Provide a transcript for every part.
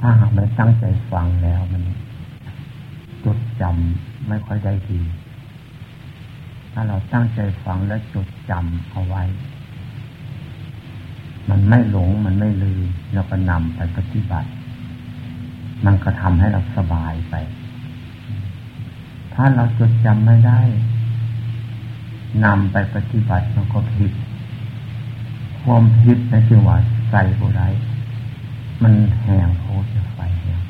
ถ้าหากไม่ตั้งใจฟังแล้วมันจดจำไม่ค่อยได้ดี ถ้าเราตั้งใจฟังและจดจำเอาไว้ มันไม่หลงมันไม่ลืมเราก็นำไปปฏิบัติ มันก็ทำให้เราสบายไป ถ้าเราจดจำไม่ได้นำไปปฏิบัติมันก็ผิด ความผิดนะคือว่าใส่บุไร มันแหงโคตรไฟแหง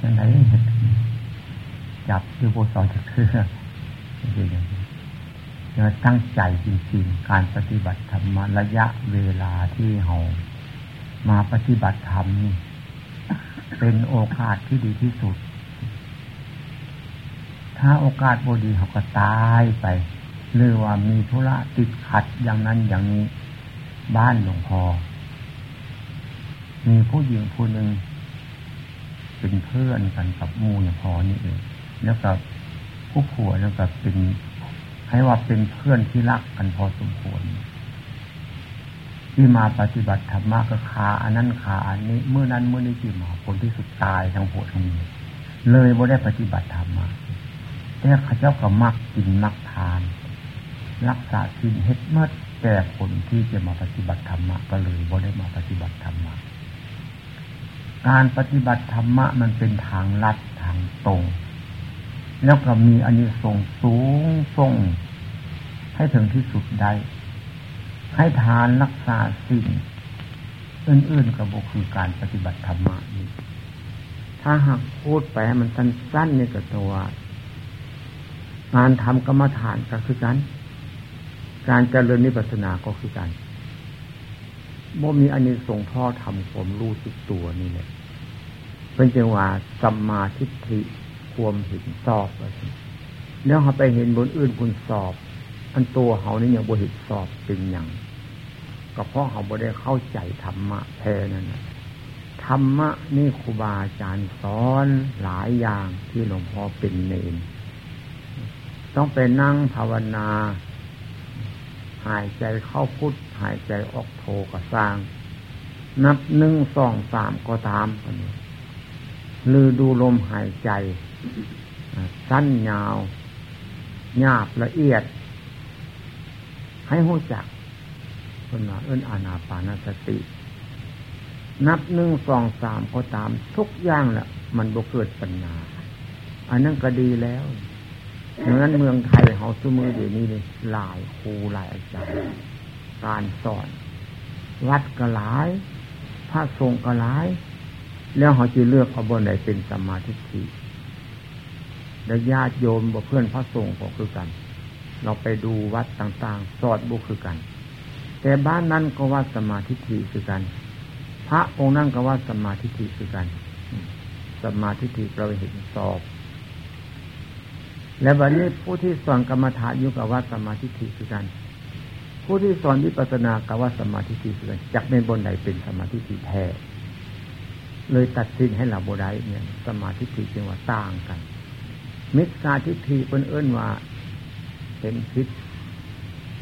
จังไรเห็ดจับที่โบสอนจะคืออย่างนี้จะตั้งใจจริงๆ การปฏิบัติธรรมระยะเวลาที่เรามาปฏิบัติธรรมนี่เป็นโอกาสที่ดีที่สุด ถ้าโอกาสบดีเขาก็ตายไปหรือว่ามีธุระติดขัดอย่างนั้นอย่างนี้ บ้านหลวงพ่อ มีผู้หญิงผู้หนึ่งเป็นเพื่อนกันกับมูอย่างพอนี่เองแล้วกับผู้ผัวแล้วกับเป็นให้ว่าเป็นเพื่อนที่รักกันพอสมควร ที่มาปฏิบัติธรรมะก็ขาอันนั้นขาอันนี้เมื่อนั้นเมื่อนี้จีมาผลที่สุดตายทั้งผัวทั้งเมียเลยบ่ได้ปฏิบัติธรรมมาแต่ข้าเจ้าก็มักกินมักทาน รักษาศีลเฮ็ดเมื่อแต่คนที่จะมาปฏิบัติธรรมะก็เลยบ่ได้มาปฏิบัติธรรมะ การปฏิบัติธรรมะมันเป็นทางลัดทางตรง แล้วก็มีอานิสงส์สูงส่ง ให้ถึงที่สุดได้ ให้ทานรักษาสิ่งอื่นๆกับบุคือการปฏิบัติธรรมะนี้ถ้าหากพูดไปมันสั้นๆในกับตัวงานทำกรรมฐานก็คือกัน การเจริญนิพพานาก็คือกัน บ่มีอันนี้ส่งพ่อทำความรู้สึกตัวนี่แหละเป็นจังหวะสัมมาทิฏฐิความเห็นสอบอะไรแล้วเขาไปเห็นบนอื่นคุณสอบ อันตัวเขานี่ยังบ่เห็นสอบเป็นอย่างก็เพราะเขาบ่ได้เข้าใจธรรมะแท้นั่นนะธรรมะนี่ครูบาอาจารย์สอนหลายอย่างที่หลวงพ่อเป็นเนนต้องไปนั่งภาวนา หายใจเข้าพุท หายใจออกโทก็สร้าง นับหนึ่งสองสามก็ตามคนนี้ลือดูลมหายใจ สั้นยาวหยาบละเอียด ให้หูจักคนว่าเอิ้นอานาปานสติ นับหนึ่งสองสามก็ตาม ทุกอย่างแหละมันบ่เกิดปัญญา อันนั้นก็ดีแล้วเพราะนั้นเมืองไทยเขาสมือเดี๋ยวนี้เลยหลายครูหลายอาจารย์ การสอน วัดก็หลายพระสงฆ์ก็หลาย แล้วเขาจะเลือกเอาบนไหนเป็นสมาธิทีและญาติโยมบอกเพื่อนพระสงฆ์ก็คือกัน เราไปดูวัดต่างๆ สอดบุคือกัน แต่บ้านนั้นก็ว่าสมาธิทีคือกัน พระองค์นั่นก็ว่าสมาธิทีคือกัน สมาธิทีเราเห็นสอบและวันนี้ผู้ที่สอนกรรมฐานอยู่กับว่าสมาธิทีคือกัน ผู้ที่สอนวิปัสสนากว่าสมาธิทีคือกันจักเป็นบนไหนเป็นสมาธิทีแท้เลยตัดสินให้เราบได้เนี่ย สมาธิทีจึงว่าต่างกัน มิจฉาทิฏฐิเป็นเอื้นว่าเห็นพิษ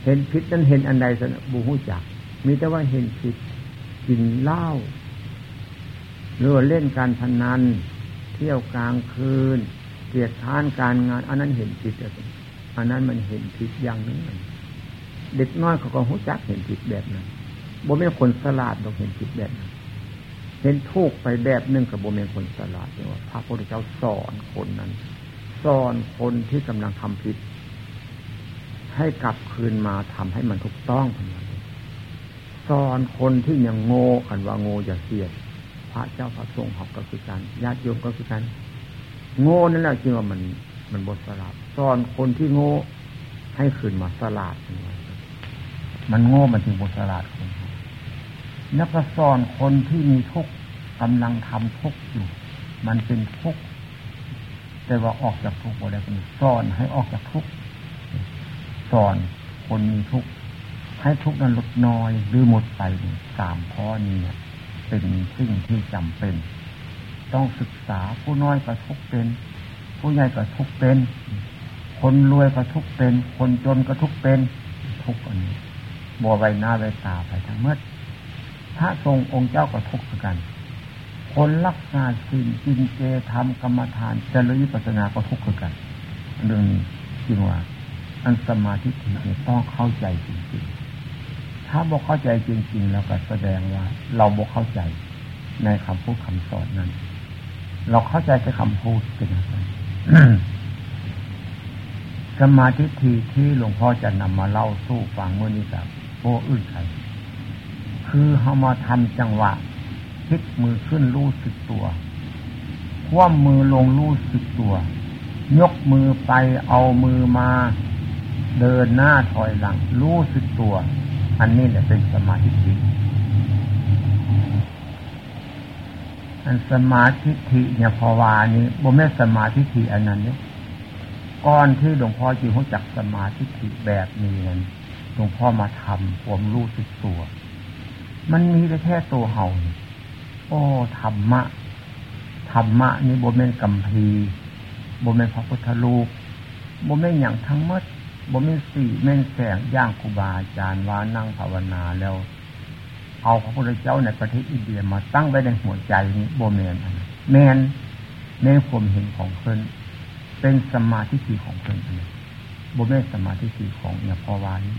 เห็นพิษนั้นเห็นอันใดสนบูหูจัก มีแต่ว่าเห็นพิษกินเหล้าหรือเล่นการพนัน เที่ยวกลางคืนเกียรติทานการงาน อันนั้นเห็นผิดอันนั้นมันเห็นผิดอย่างนึง เด็กน้อยเขาก็หูจักเห็นผิดแบบนั้นบ่เป็นคนสลาดต้องเห็นผิดแบบนั้นเห็นทุกไปแบบนึงกับบ่เป็นคนสลาดเรียว่าพระพุทธเจ้าสอนคนนั้น สอนคนที่กำลังทำผิด ให้กลับคืนมาทำให้มันถูกต้องสอนคนที่ยังโง่กันว่าโง่อย่าเสียดพระเจ้าพระสงฆ์หอกก็คือกันญาติโยมก็คือกันโง่นั่นแหละจริงว่ามันมันบทสลาดสอนคนที่โง่ให้ขึ้นมาสลาด มันโง่มันถึงบทสลาดคนนักสอนคนที่มีทุกข์กำลังทำทุกข์อยู่ มันเป็นทุกข์แต่ว่าออกจากทุกข์บ่ได้คนสอนให้ออกจากทุกข์สอนคนมีทุกข์ให้ทุกข์นั้นลดน้อยหรือหมดไปสามข้อนี้เป็นสิ่งที่จำเป็น ต้องศึกษาผู้น้อยก็ทุกเป็น ผู้ใหญ่ก็ทุกเป็น คนรวยก็ทุกเป็น คนจนก็ทุกเป็นทุกอันนี้ บัวใบหน้าใบตาไปทั้งหมดพระทรงองค์เจ้าก็ทุกข์กัน คนรักษาสิ่งกินเจทำกรรมฐานเจริญปัสนาก็ทุกข์กันเรื่องนี้จริงว่าอันสมาธินี่ต้องเข้าใจจริงๆ ถ้าบอกเข้าใจจริงๆ แล้วก็แสดงว่า เราบอกเข้าใจในคำพูดคำสอนนั้น เราเข้าใจแค่คำพูดเป็นอะไรสมาธิทีที่หลวงพ่อจะนำมาเล่าสู้ฟังเมื่อนี้กับ โอ้อื่นใครคือเขามาทำจังหวะพลิกมือขึ้นรู้สึกตัว คว่ำมือลงรู้สึกตัว ยกมือไปเอามือมา เดินหน้าถอยหลัง รู้สึกตัว อันนี้แหละเป็นสมาธิ อันสมาธิทิเนี่ยพอวานี้บ่แม่สมาธิทิอันนั้นเนี่ยก่อนที่หลวงพ่อจีรู้จักสมาธิทิแบบนี้นั้น ลวงพ่อมาทำผมรู้สึกตัว มันมีแต่แค่ตัวเห่าโอ้ธรรมะธรรมะนี่บ่แม่นกัมพีบ่แม่นพระพุทธรูปบ่แม่นอย่างทั้งหมดบ่แม่นสี่แม่นแสงย่างครูบาอาจารย์ว่านั่งภาวนาแล้ว เอาพระพุทธเจ้าในประเทศอินเดียมาตั้งไว้ในหัวใจนี้บ่แม่นแม่นในผมเห็นของเพิ่นเป็นสมาธิสีของเพิ่นบ่แม่นสมาธิสีของเนี่ยพอวานี้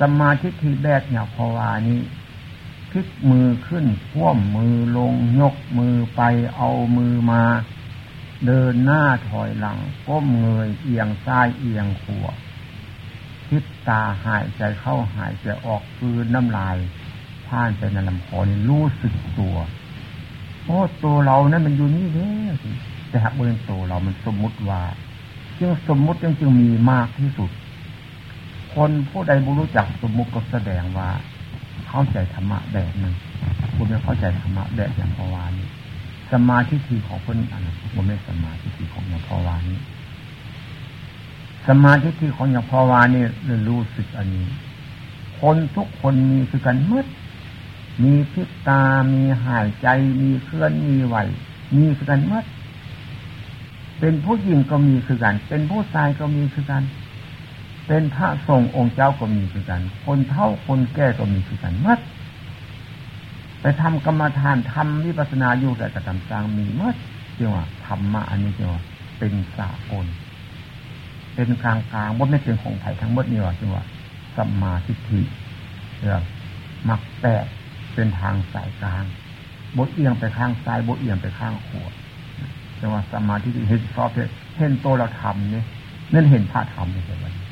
สมาธิที่แบกเนี่ยพอวานี้ลิกมือขึ้นคว่ำมือลงยกมือไปเอามือมา เดินหน้าถอยหลัง ก้มเงยเอียงซ้ายเอียงขวาคิดตาหายใจเข้าหายใจออกคืนน้ำลายผ่านไปในลำคอนี่รู้สึกตัวโอ้ตัวเรานั้นมันอยู่นี่เด้แต่หากเบื้องตัวเรามันสมมุติว่า จึงสมมุติจึงจึงมีมากที่สุด คนผู้ใดบุรู้จักสมมุติก็แสดงว่า เข้าใจธรรมะแบบหนึ่งคุณไม่เข้าใจธรรมะแบบอย่างพวานี้สมาธิทีของคนอันนั้นคุณไม่สมาธิทีของอย่างพวานี้ สมาธิทีของอย่างพวานี้เรียนรู้สึกอันนี้ คนทุกคนมีคือกันมืดมีพิษตา มีหายใจ มีเคลื่อน มีไหว มีคือกันมืดเป็นผู้หญิงก็มีคือกัน เป็นผู้ชายก็มีคือกัน เป็นพระทรงองค์เจ้าก็มีคือกัน คนเท่าคนแก่ก็มีคือกันมัดไปทำกรรมฐานทำวิปัสนาอยู่แต่กระทำสร้างมีมัดเรียว่าธรรมะอันนี้เรียว่าเป็นสากลเป็นกลางกลางว่าไม่เป็นของไผ่ทั้งหมดนี่ว่าเรียว่าสัมมาทิฏฐิเรียกมักแปดเป็นทางสายกลางบดเอียงไปข้างซ้ายบดเอียงไปข้างขวาเรีว่าสมาธิเห็นชอบเห็นโตเราทำเนี่ยนั่นเห็นพระธรรมเลยเ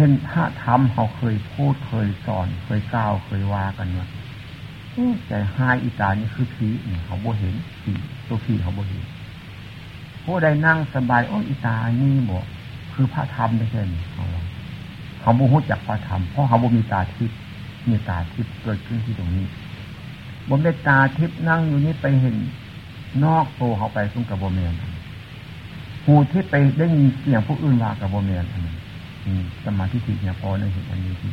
ห็นพระธรรมเขาเคยพูดเคยสอน เคยกล่าวเคยว่ากันว่าใจหายอีตานี่คือผีเขาบ่เห็นผีตัวผีเขาบ่เห็นผู้ใดนั่งสบายโอ้อีตานี่บอกคือพระธรรมไม่ใช่เขาเขาบ่รู้จักพระธรรมเพราะเขาบ่มีตาทิพย์มีตาทิพย์เกิดขึ้นที่ตรงนี้บ่ได้ตาทิพย์นั่งอยู่นี่ไปเห็น นอกโตเขาไปสุ่งกับโบเมียนหูที่ไปได้ยินเสียงผู้อื่นว่ากับโบเมียนอันนั้น สมาธิิเนี่ยพอในเหตุอันนี้ที่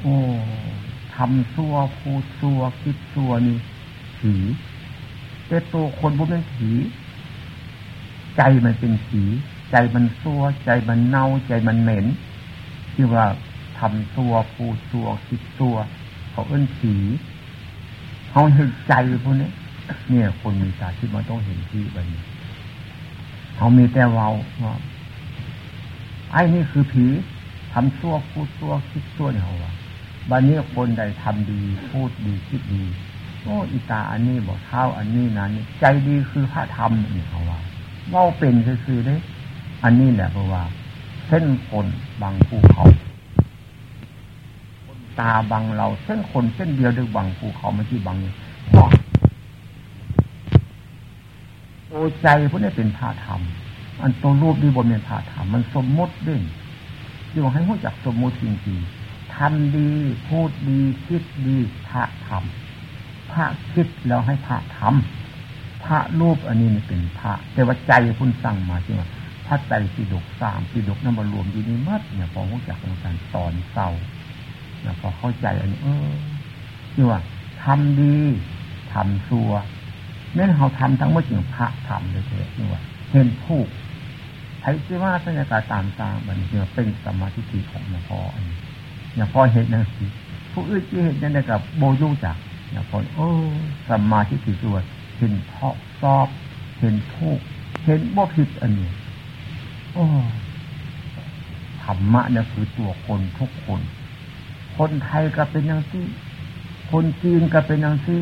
โอ้ทำซัวพูดซัวคิดซัวนี่ผีแต่ตัวคนบุเป็นผีใจมันเป็นผีใจมันซัวใจมันเน่าใจมันเหม็นที่ว่าทำซัวพูดซัวคิดซัวเขาเอื้นผีเขาเห็นใจพวกนี้เนี่ย คนมีตาที่มันต้องเห็นที่แบบนี้เขามีแต่เราว่า ไอ้นี่คือผีทำชั่วพูดชั่วคิดชั่วเนี่ยเขาว่าบันนี้คนใดทำดี พูดดีคิดดี โอ้อีตาอันนี้บอกเท้าอันนี้นั้นใจดีคือพระธรรมนี่เขาว่าว่าเป็นคือๆได้อันนี้แหละเพราะว่า เส้นคนบางภูเขาตาบางเราเส้นคนเส้นเดียวดึกบางภูเขาไม่ที่บางนี่โอ้ใจพวกนี้เป็นพระธรรม อันตัวรูปนี่บนเป็นพระธรรมมันสมมติด้วยอยู่ให้รู้จักสมมติจริงๆทำดีพูดดีคิดดีพระธรรมพระคิดแล้วให้พระทำพระรูปอันนี้เป็นพระแต่ว่าใจคุณสั่งมาจริงว่าพระใจสีดกสามสีดกนั่นมารวมอยู่นี่มัดเนี่ยพอรู้จักในการสอนเศร้าเนี่ยพอเข้าใจอันนี้เออที่ว่าทำดีทำซัวเมื่อเราทำทั้งหมดจริงพระทำเลยเถอะนี่ว่า เห็นผูกไอ้ที่ว่าสัญญาตามตามมันเดียวเป็นสมาธิของหลวงพ่ออย่างพ่อเห็นนั่นสิผู้อื่นที่เห็นนั่นกับโบยุจักอย่างคนโอ้สมาทิฏฐิส่วนเห็นเพาะซอบ เห็นทุกเห็นบ่ผิดอันนี้โอ้ธรรมะเนี่ยคือตัวคนทุกคน คนไทยก็เป็นอย่างที่ คนจีนก็เป็นอย่างที่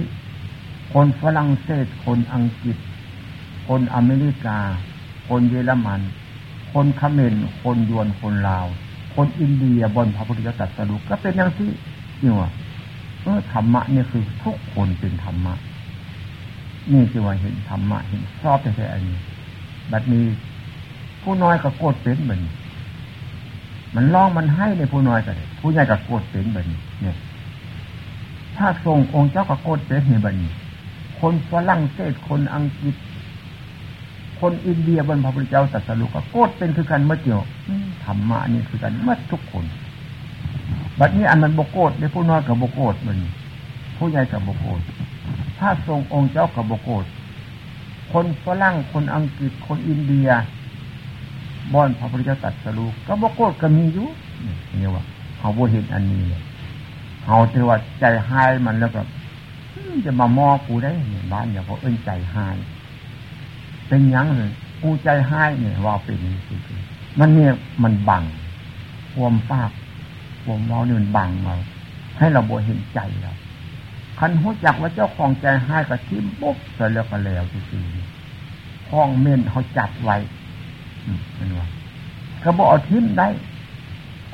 คนฝรั่งเศส คนอังกฤษ คนอเมริกา คนเยอรมัน คนเขมรคนยวนคนลาว คนอินเดียบนพระพุทธเจ้าตรัสรู้ก็เป็นอย่างที่จริงวะเออธรรมะเนี่ยคือทุกคนเป็นธรรมะ นี่คือว่าเห็นธรรมะเห็นชอบแต่อันนี้บัดนี้ผู้น้อยก็โกรธเป็นเหมือนมันร้องมันให้ในผู้น้อยก็ได้ผู้ใหญ่ก็โกรธเป็นแบบนี้เนี่ย ถ้าทรงองค์เจ้าก็โกรธเป็นเห็นแบบนี้คนฝรั่งเศสคนอังกฤษ คนอินเดียบนพระพุทธเจ้าตรัสรู้ก็โกรธเป็นคือกันเมื่อเดียวธรรมะนี่คือกันเมื่อทุกคนบัดนี้อันมันโบโกดในผู้น้อยกับโบโกดมันผู้ใหญ่กับโบโกดถ้าทรงองค์เจ้ากับโบโกดคนฝรั่งคนอังกฤษคนอินเดียบอนพระพุทธเจ้าตัดสรุก็โบโกดก็มีอยู่เนี่ยว่าเขาโบเห็นอันนี้เลยเขาถือว่าใจหายมันแล้วก็จะมามอกูได้เนี่ยบ้านอย่าพอเอื้นใจหาย เป็นยังเลยกูใจใหายเนี่ยว่าเป็นมันเนี่ยมันบังความปากผมเราเนี่ยมันบังเราให้เราบวเห็นใจเราคันหูจักว่าเจ้าของใจให้กับทิมปุ๊บเสร็จแล้วก็แล้วจริงๆห้องเม่นเขาจัดไว้เป็นว่าก็บอกทิมได้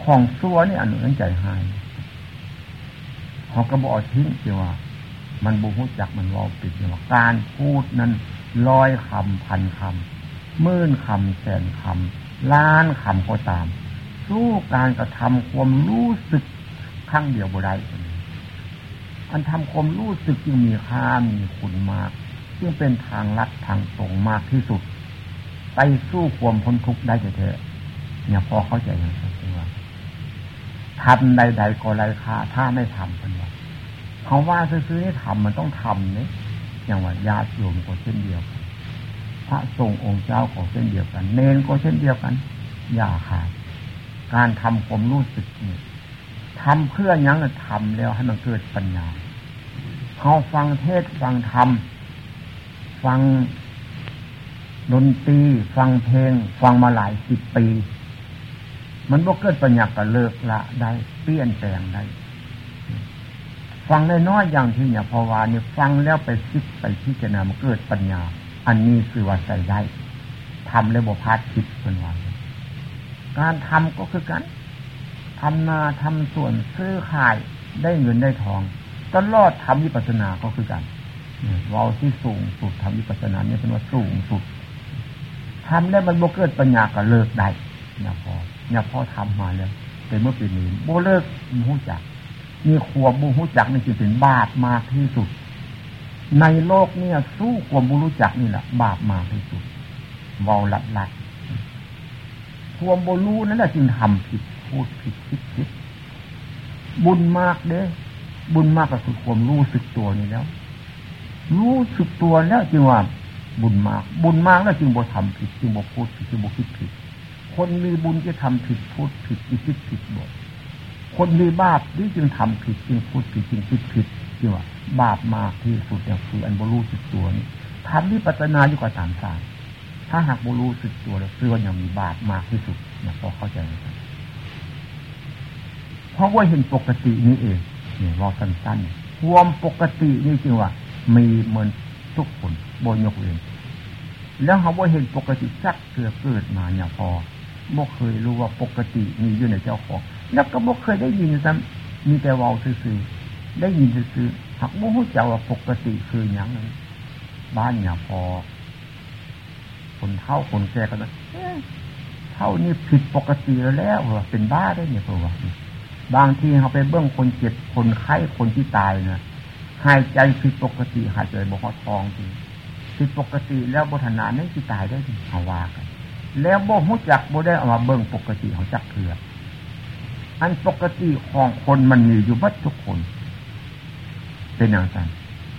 ของซัวนี่อันหนึ่งใจให้เขาก็บอกทิ้งจีว่า มันบุหูจักมันว่าปิดว่าการพูดนั้น ร้อยคำพันคำหมื่นคำแสนคำล้านคำก็ตาม สู้การกระทำความรู้สึกครั้งเดียวบ่ได้อันทำความรู้สึกจึงมีค่ามีคุณมากจึงเป็นทางลัดทางตรงมากที่สุด ไปสู้ความพ้นทุกข์ได้เถอะเนี่ยพอเข้าใจอย่างนี้ว่าทำใดๆก็ไรค่าถ้าไม่ทำเป็นว่าเขาว่าซื้อๆนี่ทำมันต้องทำเนี่ย อย่างว่าญาติโยมก็เช่นเดียวกันพระทรงองค์เจ้าก็เช่นเดียวกัน เนนก็เช่นเดียวกัน อย่าขาดการทำผมรู้สึกนี่ทำเพื่อยังทำแล้วให้มันเกิดปัญญาเขาฟังเทศฟังธรรมฟังดนตรีฟังเพลง ฟังมาหลายสิบปี มันบ่เกิดปัญญาก็เลิกละได้ เปลี่ยนแปลงได้ ฟังได้น้อยอย่างที่เนี่ยพอวานี่ฟังแล้วไปคิดไปพิจารณามันเกิดปัญญา อันนี้คือว่าใส่ได้ทำแล้วบ่พาดคิดเป็นวันการทำก็คือกันทำนาทำส่วนซื้อขายได้เงินได้ทอง ตลอดทำวิปัสสนาก็คือกันเราที่สูงสุดทำวิปัสสนาเนี่ยเป็นว่าสูงสุดทำแล้วมันโบเกิดปัญญาก็เลิกได้เนี่ยพอเนี่ยพอทำมาแล้วเป็นเมื่อปีนี้โบเลิกมู้จัก มีขวบบูรู้จักนี่จึงเป็นบาปมากที่สุด ในโลกเนี่ยสู้ความบูรู้จักนี่แหละบาปมากที่สุดเบาหลัดหลัดความบรู้นั่นแหละจึงทำผิดพูดผิดคิดผิดบุญมากเด้บุญมากก็คือความรู้สึกตัวนี่แล้ว รู้สึกตัวแล้วจึงว่าบุญมาก บุญมากแล้วจึงบ่ทำผิดจึงบ่พูดผิดจึงบ่คิดผิด คนมีบุญจะทำผิดพูดผิดคิดผิดบ่ คนมีบาปนี่จึงทำผิดจึงพูดผิดจึงคิดผิดจึงว่าบาปมากที่สุดเนี่ยคืออันบรูสึกตัวนี่ทำวิปัสสนาอยู่กับตามสารถ้าหากบรูสึกตัวแล้วคือว่ายังมีบาปมากที่สุดเนี่ยพอเข้าใจไหมครับเพราะว่าเห็นปกตินี้เองเนี่ยว่าสั้นๆความปกตินี่จริงว่า มีเหมือนทุกคนบนยกเว้นแล้วเขาว่าเห็นปกติสักเกิดเกิดมาเนี่ยพอบ่เคยรู้ว่าปกติมีอยู่ในเจ้าของ แล้วก็บ่เคยได้ยินซ้ำมีแต่วาซื่อๆได้ยินซื่อๆหากบ่รู้จักว่าปกติคืออย่างนั้นบ้านเนี่ยพอ คนเท่าคนแก่กันนะเท่านี้ผิดปกติแล้วแล้วเป็นบ้าได้เนี่ยเพราะว่าบางทีเขาไปเบื้องคนเจ็บคนไข้คนที่ตายเนะหายใจผิดปกติหายใจบกทองทีผิดปกติแล้วบทนานี่ที่ตายได้ที่เขาว่ากันแล้วบ่หูจักบ่ได้เอามาเบื้องปกติของจักเถื่อ อันปกติของคนมันมีอยู่วัดทุกคน เป็นอย่างนั้น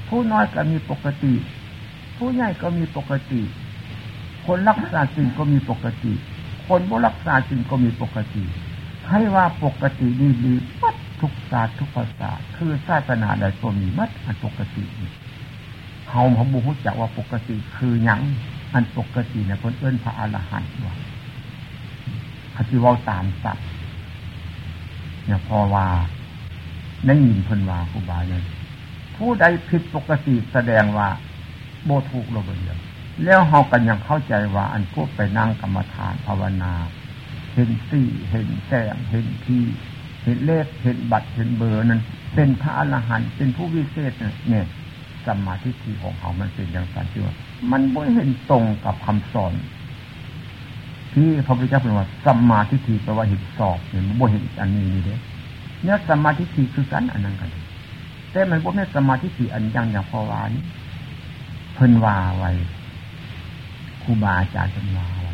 ผู้น้อยก็มีปกติ ผู้ใหญ่ก็มีปกติ คนรักษาสิ่งก็มีปกติ คนบ่รักษาสิ่งก็มีปกติให้ว่าปกติดีดีปัดทุกศาสตร์ทุกภาษาคือศาสนาใดตัวมีมัดอันปกติเฮาพระบุหุจักว่าปกติคือหยังอันปกติเนี่ยคนเอื้นพระอรหันต์ว่าคติว่าตามสัตว์ เนี่ยพอว่าได้ยินเพิ่นว่าครูบาเนี่ยผู้ใดผิดปกติแสดงว่าโบถูกเราเดียวแล้วเฮากันยังเข้าใจว่า อันพวกไปนั่งกรรมฐานภาวนา เห็นสี่เห็นแสงเห็นที่เห็นเลขเห็นบัตรเห็นเบอร์นั้นเป็นพระอรหันต์เป็นผู้วิเศษเนี่ยสมาธิที่ของเขามันเป็นอย่างไรที่ว่ามันไม่เห็นตรงกับคำสอน ที่พระพุทธเจ้าเป็นว่าสัมมาธิทีแปลว่าเห็นสอบเห็นบ่เห็นอันนี้นี่เด้เนี่ยสัมมาธิทีคือกันอันนั้นกันแต่มันบ่แม่สมาธิทีอันยังอย่างพอวานี้เพิ่นว่าไว้ครูบาอาจารย์เพิ่นว่าไว้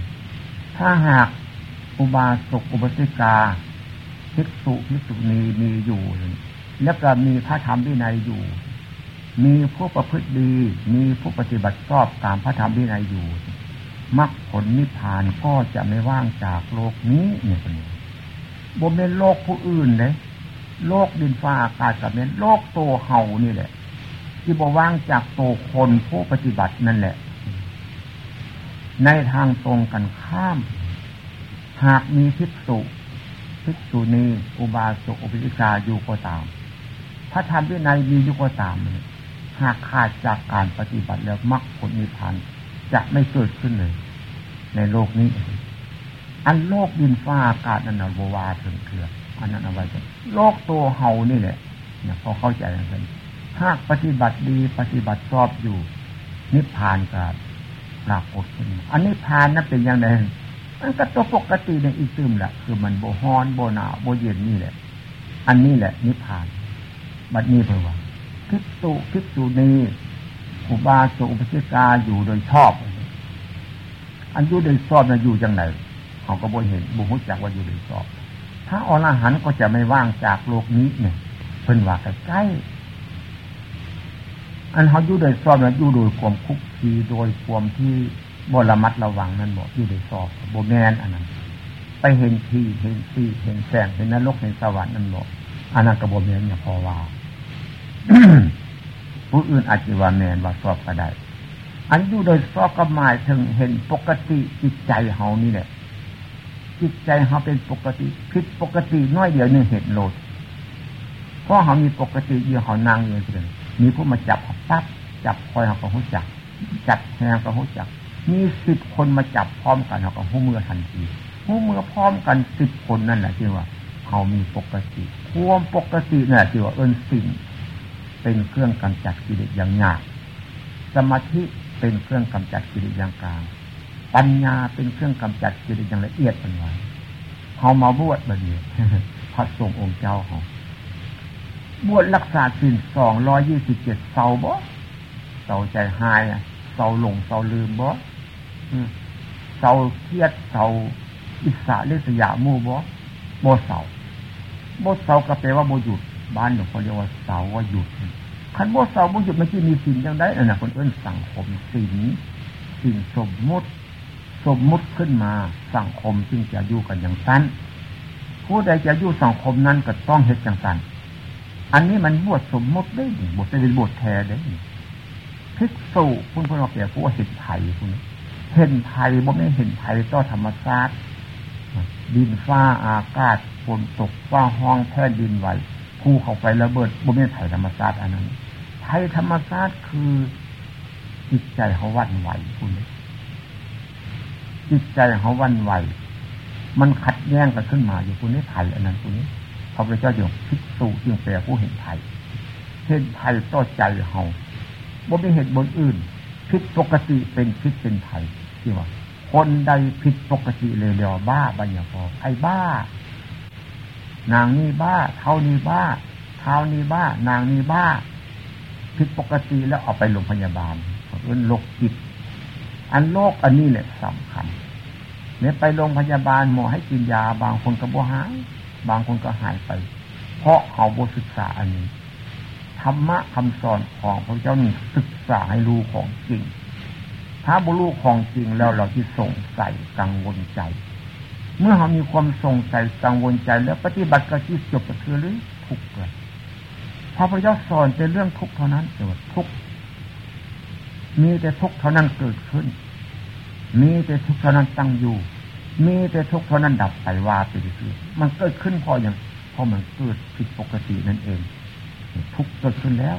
ถ้าหากอุบาสกอุบาสิกาภิกษุภิกษุณีมีอยู่ แล้วก็มีพระธรรมวินัยอยู่ มีผู้ประพฤติดี มีผู้ปฏิบัติชอบตามพระธรรมวินัยอยู่ มรรคผลนิพพานก็จะไม่ว่างจากโลกนี้เนี่ยเป็นบ่เป็นโลกผู้อื่นเลยโลกดินฟ้าอากาศกับเป็นโลกโตเห่านี่แหละ ที่บ่ว่างจากโตคนผู้ปฏิบัตินั่นแหละ ในทางตรงกันข้าม หากมีภิกษุภิกษุณีอุบาสกอุปิกาอยู่ก็ตาม พระธรรมวินัยมีอยู่ก็ตามหากขาดจากการปฏิบัติแล้วมรรคผลนิพพานจะไม่เกิดขึ้นเลย ในโลกนี้ อันโลกดินฟ้าอากาศนั่นนะบวาถึงเถื่ออันนั้นเอาไว้จะโลกตัวเฮานี่แหละเนี่ยพอเข้าใจกันหากปฏิบัติดีปฏิบัติชอบอยู่ นิพพานก็ปรากฏขึ้นอันนิพพานนั้นเป็นอย่างไรมันก็ตัวปกติในอีซึมแหละคือมันโบฮอนโบหนาวโบเย็นนี่แหละ อันนี้แหละ นิพพาน บัดนี้เพื่อว่าภิกษุภิกษุณีอุบาสกอุปสิกาอยู่โดยชอบ อันอยู่โดยชอบนะอยู่จังไหนเขาก็บ่เห็นบุหุจักว่าอยู่โดยชอบถ้าอรหันต์ก็จะไม่ว่างจากโลกนี้เนี่ยเพิ่นว่าใกล้อันเขาอยู่โดยชอบนะอยู่โดยความคุกคีโดยความที่บระมัดระวังนั่นบอกอยู่โดยชอบโบแมนอันนั้นไปเห็นที่เห็นที่เห็นแสงเห็นนรกเห็นสวรรค์นั่นบอกอันนั้นกระโบแมนเนี่ยพอว่าผู้อื่นอาจจะว่าแมนว่าสอบก็ได้ อันอยู่โดยสอบก็หมายถึงเห็นปกติจิตใจเฮานี่แหละจิตใจเฮาเป็นปกติผิดปกติน้อยเดียวนี่เห็นโลดเพราะเขามีปกติอยู่เขานั่งอยู่เฉยมีผู้มาจับปั๊บจับคอยเขาก็หูจัก จับแทงก็หูจัก มีสิบคนมาจับพร้อมกันเขาก็หูมือทันทีหูมือพร้อมกันสิบคนนั่นแหละที่ว่าเขามีปกติความปกติเนี่ยที่ว่าเอินสิ่งเป็นเครื่องกำจัดกิเลสอย่างยากสมาธิ เป็นเครื่องกำจัดกิเลสอย่างกลาง ปัญญาเป็นเครื่องกำจัดกิเลสอย่างละเอียดเป็นไว้เขามาบวชบัดนี้พระสงฆ์องค์เจ้าเขาบวชรักษาสินสองร้อยยี่สิบเจ็ดเสาบ่เสาใจหายเสาหลงเสาลืมบ่เสาเครียดเสาอิสระเลสยามู่บ่บ่เสาบ่เสาก็แปลว่าบ่หยุด บ้านหลวงพ่อเรียกว่าเสาว่าหยุด คันว่าเสาว่หยุดมันจะมีสิ่งยังไงอันนั้นคนเอื้นสังคมสิ่งสิ่งสมมุติ สมมุติขึ้นมาสังคมจึงจะอยู่กันอย่างสั้นผู้ใดจะอยู่สังคมนั้นก็ต้องเหตุอย่างสั้นอันนี้มันบวชสมมุติได้บวชเป็นบวชแท้ได้พิกษุคุณพ่อเราเปรียบผู้เห็นไทยคุณเห็นไทยบ่ไม่เห็นไทยต่อธรรมชาติดินฟ้าอากาศฝนตกฟ้าห้องแผ่นดินไหวคู่เขาไประเบิดบุญไทยธรรมศาสตร์อันนั้น ไทยธรรมศาตร์คือจิตใจเขาวันไหวคุณจิตใจเขาวันไหว มันขัดแย้งกันขึ้นมาอยู่คุณนี้ไทยอันนั้นคุณนี้พระพุทธเจ้าอยู่พิกษุจึงแปลผู้เห็นไทยเห็นไทยต่อใจเขาบ่ไม่เห็นบนอื่นผิดปกติเป็นพิษเป็นไทยที่ว่า คนใดผิดปกติเลยเดียวบ้าบัญญัติพอไอ้บ้า นางนี่บ้า เท่านี้บ้า เท่านี้บ้า นางนี่บ้า ผิดปกติแล้วเอาไปโรงพยาบาลเรื่องโรคจิต อันโรคอันนี้แหละสำคัญเนี่ยไปโรงพยาบาลหมอให้กินยา บางคนก็บ่หาย บางคนก็หายไป เพราะเขาบ่ศึกษาอันนี้ธรรมะคำสอนของพระเจ้านี่ศึกษาให้รู้ของจริง ถ้าบุรู้ของจริงแล้วเราที่สงสัยกังวลใจ เมื่อเรามีความสงสัยกังวลใจแล้วปฏิบัติก็ที่จบก็คือหรือทุกข์เลย พระพุทธเจ้าสอนเป็นเรื่องทุกข์เท่านั้นเกิดทุกข์มีแต่ทุกข์เท่านั้นเกิดขึ้น มีแต่ทุกข์เท่านั้นตั้งอยู่ มีแต่ทุกข์เท่านั้นดับไปว่าไปคือมันเกิดขึ้นพออย่างพอมันเกิดผิดปกตินั่นเอง ทุกข์เกิดขึ้นแล้ว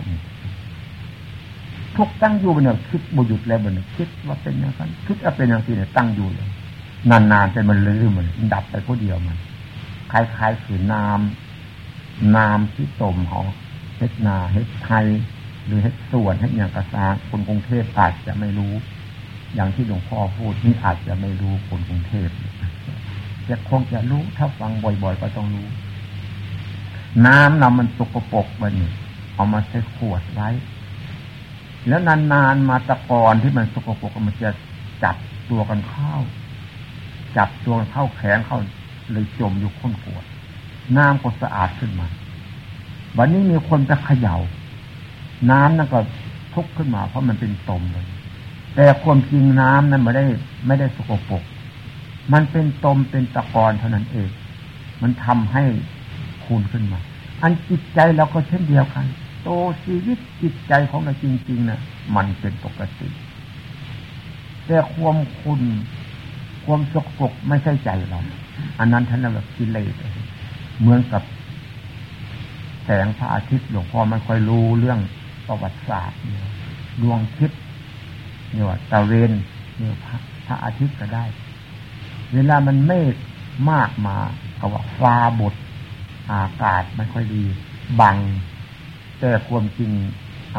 ทุกตั้งอยู่บนเนี่ยคิดบุหยุดแล้วบนเนี่ยคิดว่าเป็นอย่างนั้นคิดว่าเป็นอย่างนี้เนี่ยตั้งอยู่เลยนานๆแต่มันลืมมันดับไปคนเดียวมันคล้ายๆคือน้ำน้ำที่ต้มหอ เฮ็ดนาเฮ็ดไทยหรือเฮ็ดส่วนเฮ็ดอย่างกระซาคนกรุงเทพอาจจะไม่รู้ อย่างที่หลวงพ่อพูดนี่อาจจะไม่รู้คนกรุงเทพจะคงจะรู้ถ้าฟังบ่อยๆก็ต้องรู้ น้ำนำมันสกปรกมันเอามาใส่ขวดไว้ แล้วนานๆมาตะกอนที่มันสกปรกมันจะจับตัวกันเข้า จับตัวเข้าแขนเข้าเลยจมอยู่ข้นขวด น้ำก็สะอาดขึ้นมา วันนี้มีคนจะเขยา่า น้ำนั่นก็ทุกขึ้นมา เพราะมันเป็นตมเลย แต่ความจริงน้ำนั้นไม่ได้ไม่ได้สกปรกมันเป็นตมเป็นตะกอนเท่านั้นเอง มันทำให้คูณขึ้นมา อันจิตใจเราก็เช่นเดียวกัน โตชีวิตจิตใจของเราจริงๆนะมันเป็นปกติ แต่ความคุณความสกปรกไม่ใช่ใจเรา อันนั้นท่านเรียกกิเลสเหมือนกับ แสงพระอาทิตย์หลวงพ่อไม่ค่อยรู้เรื่องประวัติศาสตร์ดวงทิศเนี่ยว่าตะเวนเนี่ยพระพระอาทิตย์ก็ได้ เวลามันเมฆมากมาเขาว่าฟ้าบดอากาศไม่ค่อยดี บัง แต่ความจริง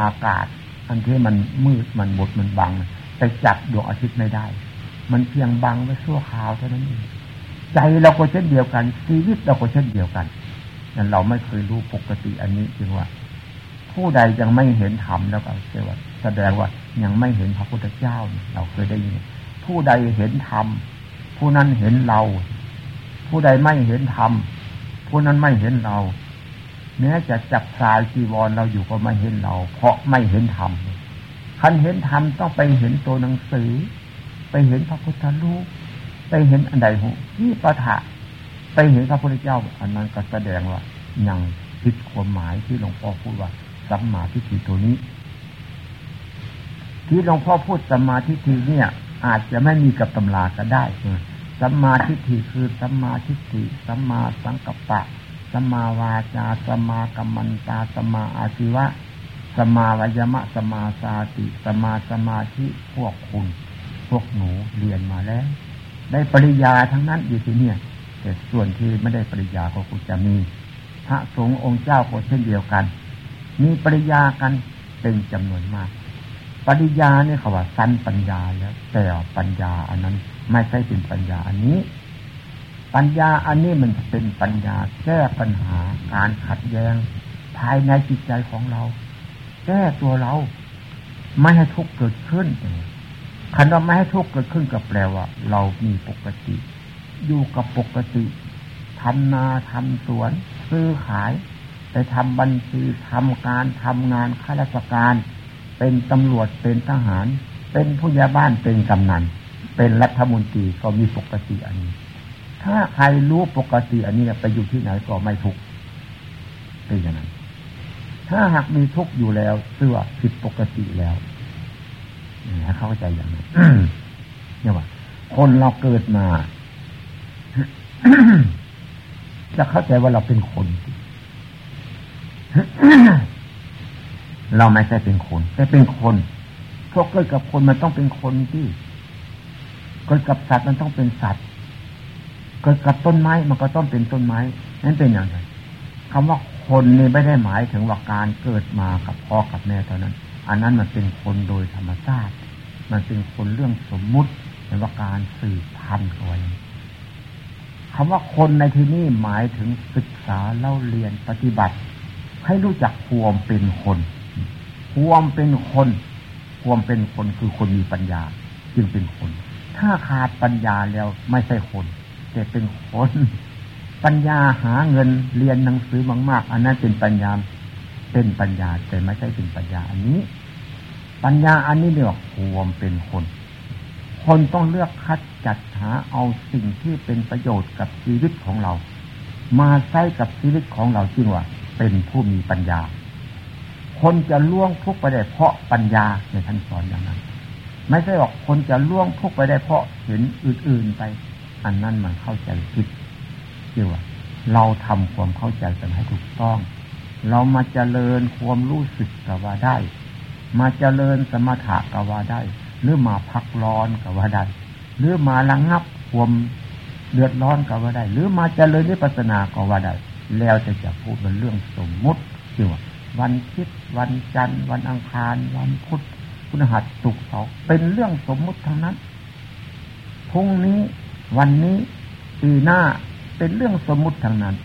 อากาศ อันที่มันมืดมันบดมันบังไปจับดวงอาทิตย์ไม่ได้ มันเพียงบังไว้ชั่วคราวเท่านั้นเองใจเราก็เช่นเดียวกันชีวิตเราก็เช่นเดียวกัน นั่นเราไม่เคยรู้ปกติอันนี้จึงว่า ผู้ใดยังไม่เห็นธรรมแล้วก็แสดงว่าแสดงว่ายังไม่เห็นพระพุทธเจ้า เราเคยได้ยินผู้ใดเห็นธรรมผู้นั้นเห็นเรา ผู้ใดไม่เห็นธรรมผู้นั้นไม่เห็นเราแม้จะจับสายจีวรเราอยู่ก็ไม่เห็นเรา เพราะไม่เห็นธรรมคันเห็นธรรมต้องไปเห็นตัวหนังสือ ไปเห็นพระพุทธรูปไปเห็นอันใดหูที่ประทะ ไปเห็นพระพุทธเจ้า อันนั้นก็แสดงว่ายังผิดความหมายที่หลวงพ่อพูดว่าสัมมาทิฏฐิตัวนี้ ที่หลวงพ่อพูดสัมมาทิฏฐิเนี่ย อาจจะไม่มีกับตำราก็ได้สัมมาทิฏฐิคือสัมมาทิฏฐิสัมมาสังกัปปะสัมมาวาจาสัมมากัมมันตาสัมมาอาชีวะสัมมาวยมะสัมมาสาติสัมาสมาธิพวกคุณ พวกหนูเรียนมาแล้ว ได้ปริยาทั้งนั้นอยู่ที่เนี่ย แต่ส่วนที่ไม่ได้ปริยาก็คงจะมี พระสงฆ์องค์เจ้าก็เช่นเดียวกัน มีปริยากันเป็นจำนวนมาก ปริยาเนี่ยเขาว่าสั้นปัญญาแล้ว แต่ปัญญาอันนั้นไม่ใช่เป็นปัญญาอันนี้ ปัญญาอันนี้มันเป็นปัญญาแก้ปัญหาการขัดแย้งภายในจิตใจของเรา แก้ตัวเรา ไม่ให้ทุกข์เกิดขึ้นคันว่าไม่ให้ทุกข์เกิดขึ้นก็แปลว่า เรามีปกติ อยู่กับปกติทำนาทำสวน ซื้อขาย ไปทำบัญชีทำการทำงานข้าราชการ เป็นตำรวจเป็นทหาร เป็นผู้ใหญ่บ้านเป็นกำนัน เป็นรัฐมนตรีก็มีปกติอันนี้ ถ้าใครรู้ปกติอันนี้ไปอยู่ที่ไหนก็ไม่ทุกข์เป็นอย่างนั้น ถ้าหากมีทุกข์อยู่แล้วเสื่อผิดปกติแล้วนะเข้าใจอย่างนั้นเนี่ยว่าคนเราเกิดมา จะเข้าใจว่าเราเป็นคน เราไม่ใช่เป็นคน แต่เป็นคนพวกเกิดกับคนมันต้องเป็นคนที่เกิดกับสัตว์มันต้องเป็นสัตว์ เกิดกับต้นไม้มันก็ต้องเป็นต้นไม้นั่นเป็นอย่างไรคำว่าคนนี่ไม่ได้หมายถึงว่าการเกิดมากับพ่อกับแม่เท่านั้น อันนั้นมันเป็นคนโดยธรรมชาติ มันเป็นคนเรื่องสมมุติในว่าการสืบพันธุ์กัน คำว่าคนในที่นี้หมายถึงศึกษาเล่าเรียนปฏิบัติ ให้รู้จักความเป็นคนความเป็นคนความเป็นคนคือคนมีปัญญา จึงเป็นคน ถ้าขาดปัญญาแล้วไม่ใช่คน แต่เป็นคน ปัญญาหาเงินเรียนหนังสือมากๆอันนั้นเป็นปัญญาเป็นปัญญาแต่ไม่ใช่เป็นปัญญาอันนี้ ปัญญาอันนี้เรียกว่าความเป็นคน คนต้องเลือกคัดจัดหาเอาสิ่งที่เป็นประโยชน์กับชีวิตของเรา มาใช้กับชีวิตของเราจริงว่า เป็นผู้มีปัญญา คนจะล่วงทุกไปได้เพราะปัญญาในท่านสอนอย่างนั้น ไม่ใช่บอกคนจะล่วงทุกไปได้เพราะเห็นอื่นๆไป อันนั้นมันเข้าใจผิดเกี่ยวเราทำความเข้าใจกันให้ถูกต้อง เรามาเจริญความรู้สึกกับว่าได้ มาเจริญสมถะกับว่าได้ หรือมาพักร้อนกับว่าได้หรือมาระงงับความเดือดร้อนกับว่าได้หรือมาเจริญนิพพานาก็ว่าได้แล้วจะจะพูดเป็นเรื่องสมมุติเกี่ยววันคิดวันจันทร์วันอังคาร วันพุธพุธหัสศุกเสาเป็นเรื่องสมมุติทั้งนั้นพรุ่งนี้วันนี้ปีหน้าเป็นเรื่องสมมุติทั้งนั้น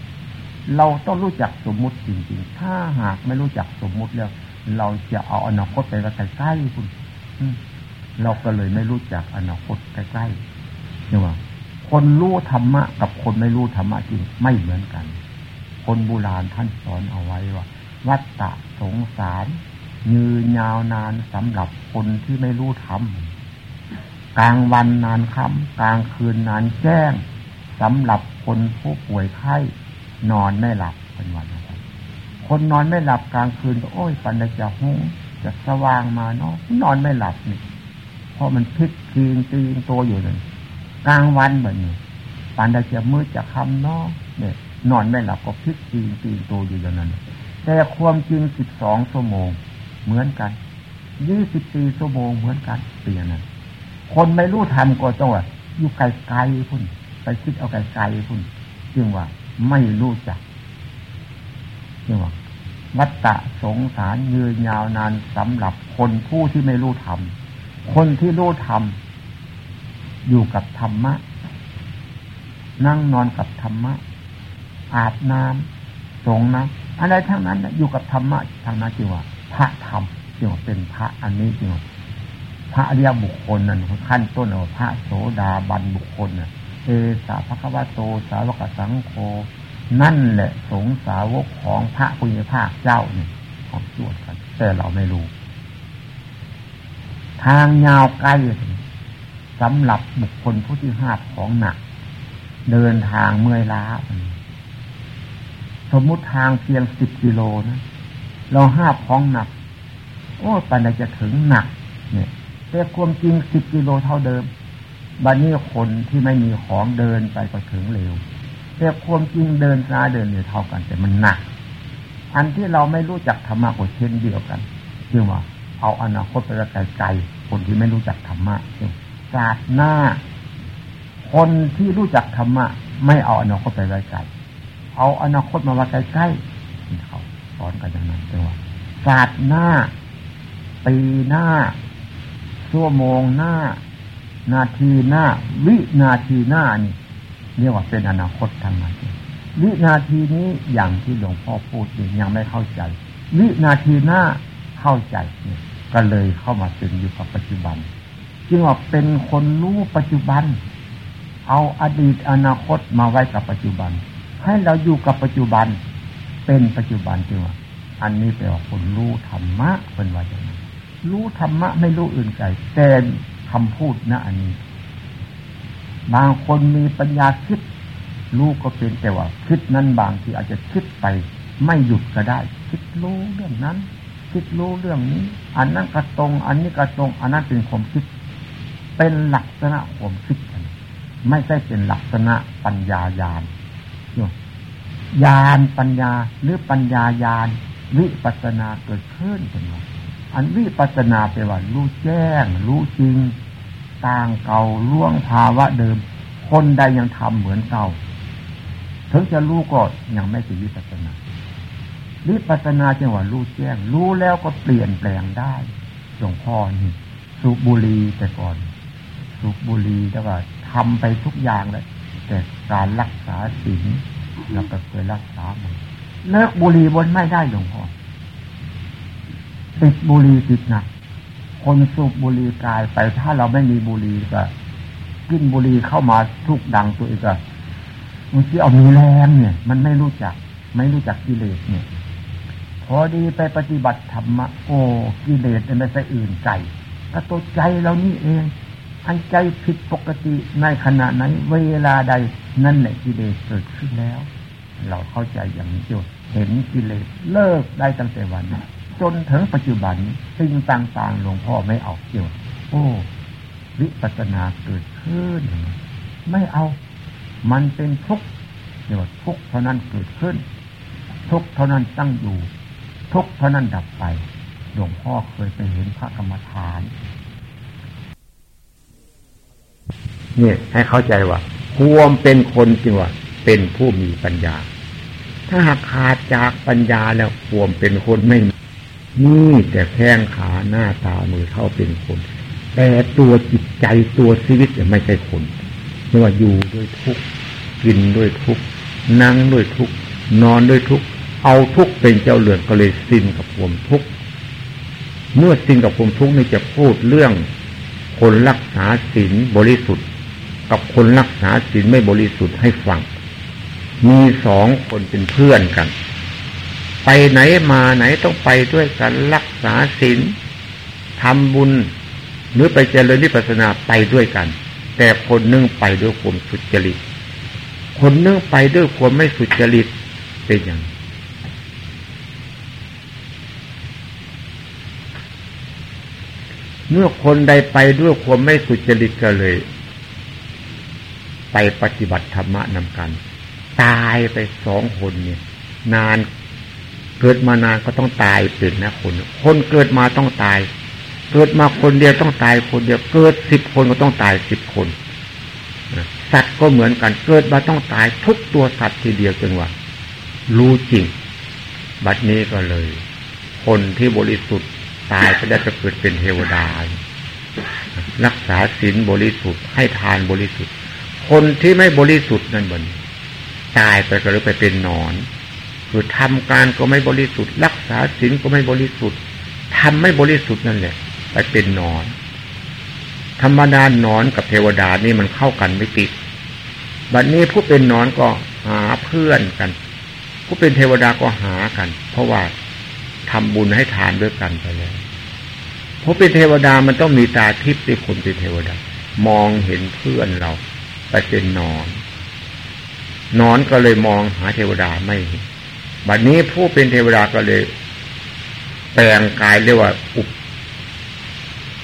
เราต้องรู้จักสมมุติจริงๆ ถ้าหากไม่รู้จักสมมุติแล้ว เราจะเอาอนาคตไปไว้ใกล้ๆคุณ เราก็เลยไม่รู้จักอนาคตใกล้ๆนี่ว่า คนรู้ธรรมะ กับคนไม่รู้ธรรมะจริงไม่เหมือนกัน คนโบราณท่านสอนเอาไว้ว่า วัฏฏะสงสาร ยืนยาวนานสำหรับคนที่ไม่รู้ธรรมกลางวันนานค่ำกลางคืนนานแจ้งสำหรับคนผู้ป่วยไข้นอนไม่หลับเป็นวันนะครับคนนอนไม่หลับกลางคืนก็โอ้ยปันจะหงจะสว่างมาเนาะนอนไม่หลับนี่ ราะมันพลิกทีนตีนตัวอยู่เลยกลางวันแบบนี้ปันจะมืดจะคำเนาะเนี่ยนอนไม่หลับก็พลิกทีนตีนตัวอยู่อย่างนั้นแต่ความจริงสิบสองชั่วโมงเหมือนกันยี่สิบสี่ชั่วโมงเหมือนกันเปลี่ยนนั้นคนไม่รู้ทำก็ต้องอยู่ไกลๆพุ่นไปคิดเอาไกลๆคุณจึงว่า ไม่รู้จักจึงว่าวัตตะสงสารยืนยาวนานสำหรับคนผู้ที่ไม่รู้ธรรม คนที่รู้ธรรมอยู่กับธรรมะ นั่งนอนกับธรรมะ อาบน้ำสงนะอะไรทั้งนั้นอยู่กับธรรมะทางนั้นจึงว่า พระธรรมจึงว่าเป็นพระอันนี้จึงว่าพระอริยบุคคลนั่นขั้นต้นเอาพระโสดาบันบุคคลน่ะเอสาภควโตสาวกสังโฆนั่นแหละสงสาวกของพระพุทธภาคเจ้าเนี่ยของสวดกันแต่เราไม่รู้ ทางยาวไกลสำหรับบุคคลผู้ที่ห้าของหนัก เดินทางเมื่อยล้า สมมุติทางเพียงสิบกิโลนะเราห้าของหนัก โอ้ปันจะถึงหนัก เนี่ยแต่ความจริงสิบกิโลเท่าเดิมบัดนนี้คนที่ไม่มีของเดินไปก็ถึงเร็วแต่ความจริงเดินซ้ายเดินเหนือเท่ากันแต่มันหนัก อันที่เราไม่รู้จักธรรมะก็เช่นเดียวกันจึงว่า เอาอนาคตไปไกลๆคนที่ไม่รู้จักธรรมะจึงศาสตร์หน้า คนที่รู้จักธรรมะไม่เอาอนาคตไปไกลๆเอาอนาคตมาไว้ใกล้ๆเขาสอนกันอย่างนั้นจึงว่าศาสตร์หน้า ปีหน้าชั่วโมงหน้า นาทีหน้า วินาทีหน้านี่เรียกว่าเป็นอนาคตทางนั้นวินาทีนี้อย่างที่หลวงพ่อพูดยังไม่เข้าใจ วินาทีหน้าเข้าใจเนี่ย ก็เลยเข้ามาเป็นอยู่กับปัจจุบันจึงว่าเป็นคนรู้ปัจจุบัน เอาอดีตอนาคตมาไว้กับปัจจุบัน ให้เราอยู่กับปัจจุบัน เป็นปัจจุบันจึงว่าอันนี้แปลว่าคนรู้ธรรมะเป็นว่าอย่างนั้นรู้ธรรมะไม่รู้อื่นไกลแต่คำพูดนะอันนี้ บางคนมีปัญญาคิด รู้ก็เป็นแต่ว่า คิดนั้นบางทีอาจจะคิดไป ไม่หยุดก็ได้ คิดรู้เรื่องนั้น คิดรู้เรื่องนี้ อันนั้นกระตรง อันนี้กระตรง อันนั้นเป็นความคิด เป็นลักษณะความคิดกันไม่ใช่เป็นลักษณะปัญญายานญาณปัญญาหรือปัญญายานวิปัสนาเกิดขึ้นเป็นว่าอันวิปัสนาแปลว่ารู้แจ้ง รู้จริงต่างเก่าล่วงภาวะเดิม คนใดยังทำเหมือนเก่าถึงจะรู้ก็ยังไม่ถึงวิปัสนา วิปัสนาจังหวะรู้แจ้ง รู้แล้วก็เปลี่ยนแปลงได้หลวงพ่อนี่สูบบุหรี่แต่ก่อนสูบบุหรี่แล้วก็ทำไปทุกอย่างเลยแต่การรักษาสิ่งเราก็เคยรักษามันเลิกบุหรี่บนไม่ได้หลวงพ่อติดบุหรี่ติดหนักคนสูบบุหรี่กายไปถ้าเราไม่มีบุหรี่ก็กินบุหรี่เข้ามาทุกดังตัวเองก็มันที่เอามีแรงเนี่ย มันไม่รู้จัก ไม่รู้จักกิเลสเนี่ย พอดีไปปฏิบัติธรรมะโอ้กิเลสไม่ใช่อื่นใจก็ตัวใจเรานี่เอง อันใจผิดปกติในขณะไหนเวลาใดนั่นแหละกิเลสเกิดขึ้นแล้ว เราเข้าใจอย่างนี้จเห็นกิเลสเลิกได้ตั้งแต่วันนี้นจนถึงปัจจุบันสิ่งต่างๆหลวงพ่อไม่เอาเกี่ยว โอ้วิปัสนาเกิดขึ้น ไม่เอา มันเป็นทุกข์เดี๋ยวทุกข์เท่านั้นเกิดขึ้น ทุกข์เท่านั้นตั้งอยู่ ทุกเท่านั้นดับไป หลวงพ่อเคยไปเห็นพระกรรมฐานเนี่ยให้เข้าใจว่าความเป็นคนจริงว่าเป็นผู้มีปัญญา ถ้าหากขาดจากปัญญาแล้วความเป็นคนไม่มีนี่แต่แข้งขาหน้าตามือเท่าเป็นคน แต่ตัวจิตใจตัวชีวิตไม่ใช่คนไม่ว่าอยู่ด้วยทุกข์กินด้วยทุกข์นั่งด้วยทุกข์นอนด้วยทุกข์ เอาทุกเป็นเจ้าเรือนก็เลยสิ้นกับความทุกเมื่อสิ้นกับความทุกนี่จะพูดเรื่องคนรักษาศีลบริสุทธิ์ กับคนรักษาศีลไม่บริสุทธิ์ให้ฟัง มีสองคนเป็นเพื่อนกัน ไปไหนมาไหนต้องไปด้วยกันรักษาศีลทำบุญหรือไปเจริญนิพพานาไปด้วยกัน แต่คนนึงไปด้วยความสุจริต คนนึงไปด้วยความไม่สุจริตเป็นอย่าง เมื่อคนใดไปด้วยความไม่สุจริตก็เลย ไปปฏิบัติธรรมะนำกัน ตายไปสองคนเนี่ย นานเกิดมานานก็ต้องตายเป็นนะคน คนเกิดมาต้องตาย เกิดมาคนเดียวต้องตายคนเดียว เกิดสิบคนก็ต้องตายสิบคนสัตว์ก็เหมือนกันเกิดมาต้องตายทุกตัวสัตว์ทีเดียวจังว่ารู้จริง บัดนี้ก็เลย คนที่บริสุทธิ์ ตายก็ได้จะเกิดเป็นเทวดา รักษาศีลบริสุทธิ์ให้ทานบริสุทธิ์ คนที่ไม่บริสุทธิ์นั่นบนตายไปก็เลยไปเป็นนอน คือทำการก็ไม่บริสุทธิ์ รักษาศีลก็ไม่บริสุทธิ์ทำไม่บริสุทธิ์นั่นแหละ ไปเป็นนอน ธรรมดานอนกับเทวดานี่มันเข้ากันไม่ติดบัดนนี้ผู้เป็นนอนก็หาเพื่อนกัน ผู้เป็นเทวดาก็หากัน เพราะว่าทำบุญให้ทานด้วยกันไปแล้ว ผู้เป็นเทวดามันต้องมีตาทิพย์ที่คนเป็นเทวดา มองเห็นเพื่อนเราไปเป็นนอน นอนก็เลยมองหาเทวดาไม่เห็นบัดนี้ผู้เป็นเทวดาก็เลย แปลงกายเรียกว่า อุป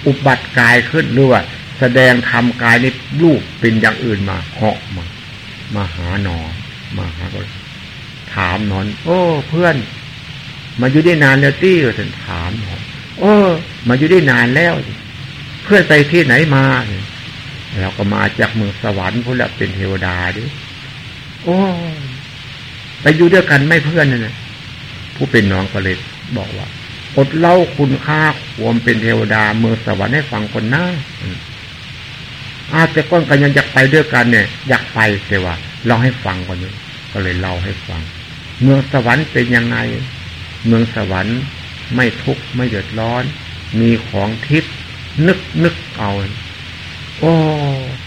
อุบัติกายขึ้นหรือว่า แสดงทำกายในี้ลูกเป็นอย่างอื่นมาเหาะมา มาหานอนมาหาก็ถามนอน โอ้ เพื่อน มาอยู่ได้นานแล้วตี้ก็ถึงถามนอน โอ้มาอยู่ได้นานแล้ว เพื่อนไปที่ไหนมาเนี่ยเราก็มาจากเมืองสวรรค์พวกเราเป็นเทวดาดิโอ้ไปอยู่ด้วยกันไม่เพื่อนนะผู้เป็นน้องก็เลยบอกว่าอดเล่าคุณค่าความเป็นเทวดาเมืองสวรรค์ให้ฟังคนหน้าอาจจะก้อนกันยังอยากไปด้วยกันเนี่ย อยากไปแต่ว่าเราให้ฟังก่อนเลยก็เลยเล่าให้ฟัง เมืองสวรรค์เป็นยังไง เมืองสวรรค์ ไม่ทุกข์ไม่เดือดร้อน มีของทิพย์นึกนึกเอา โอ้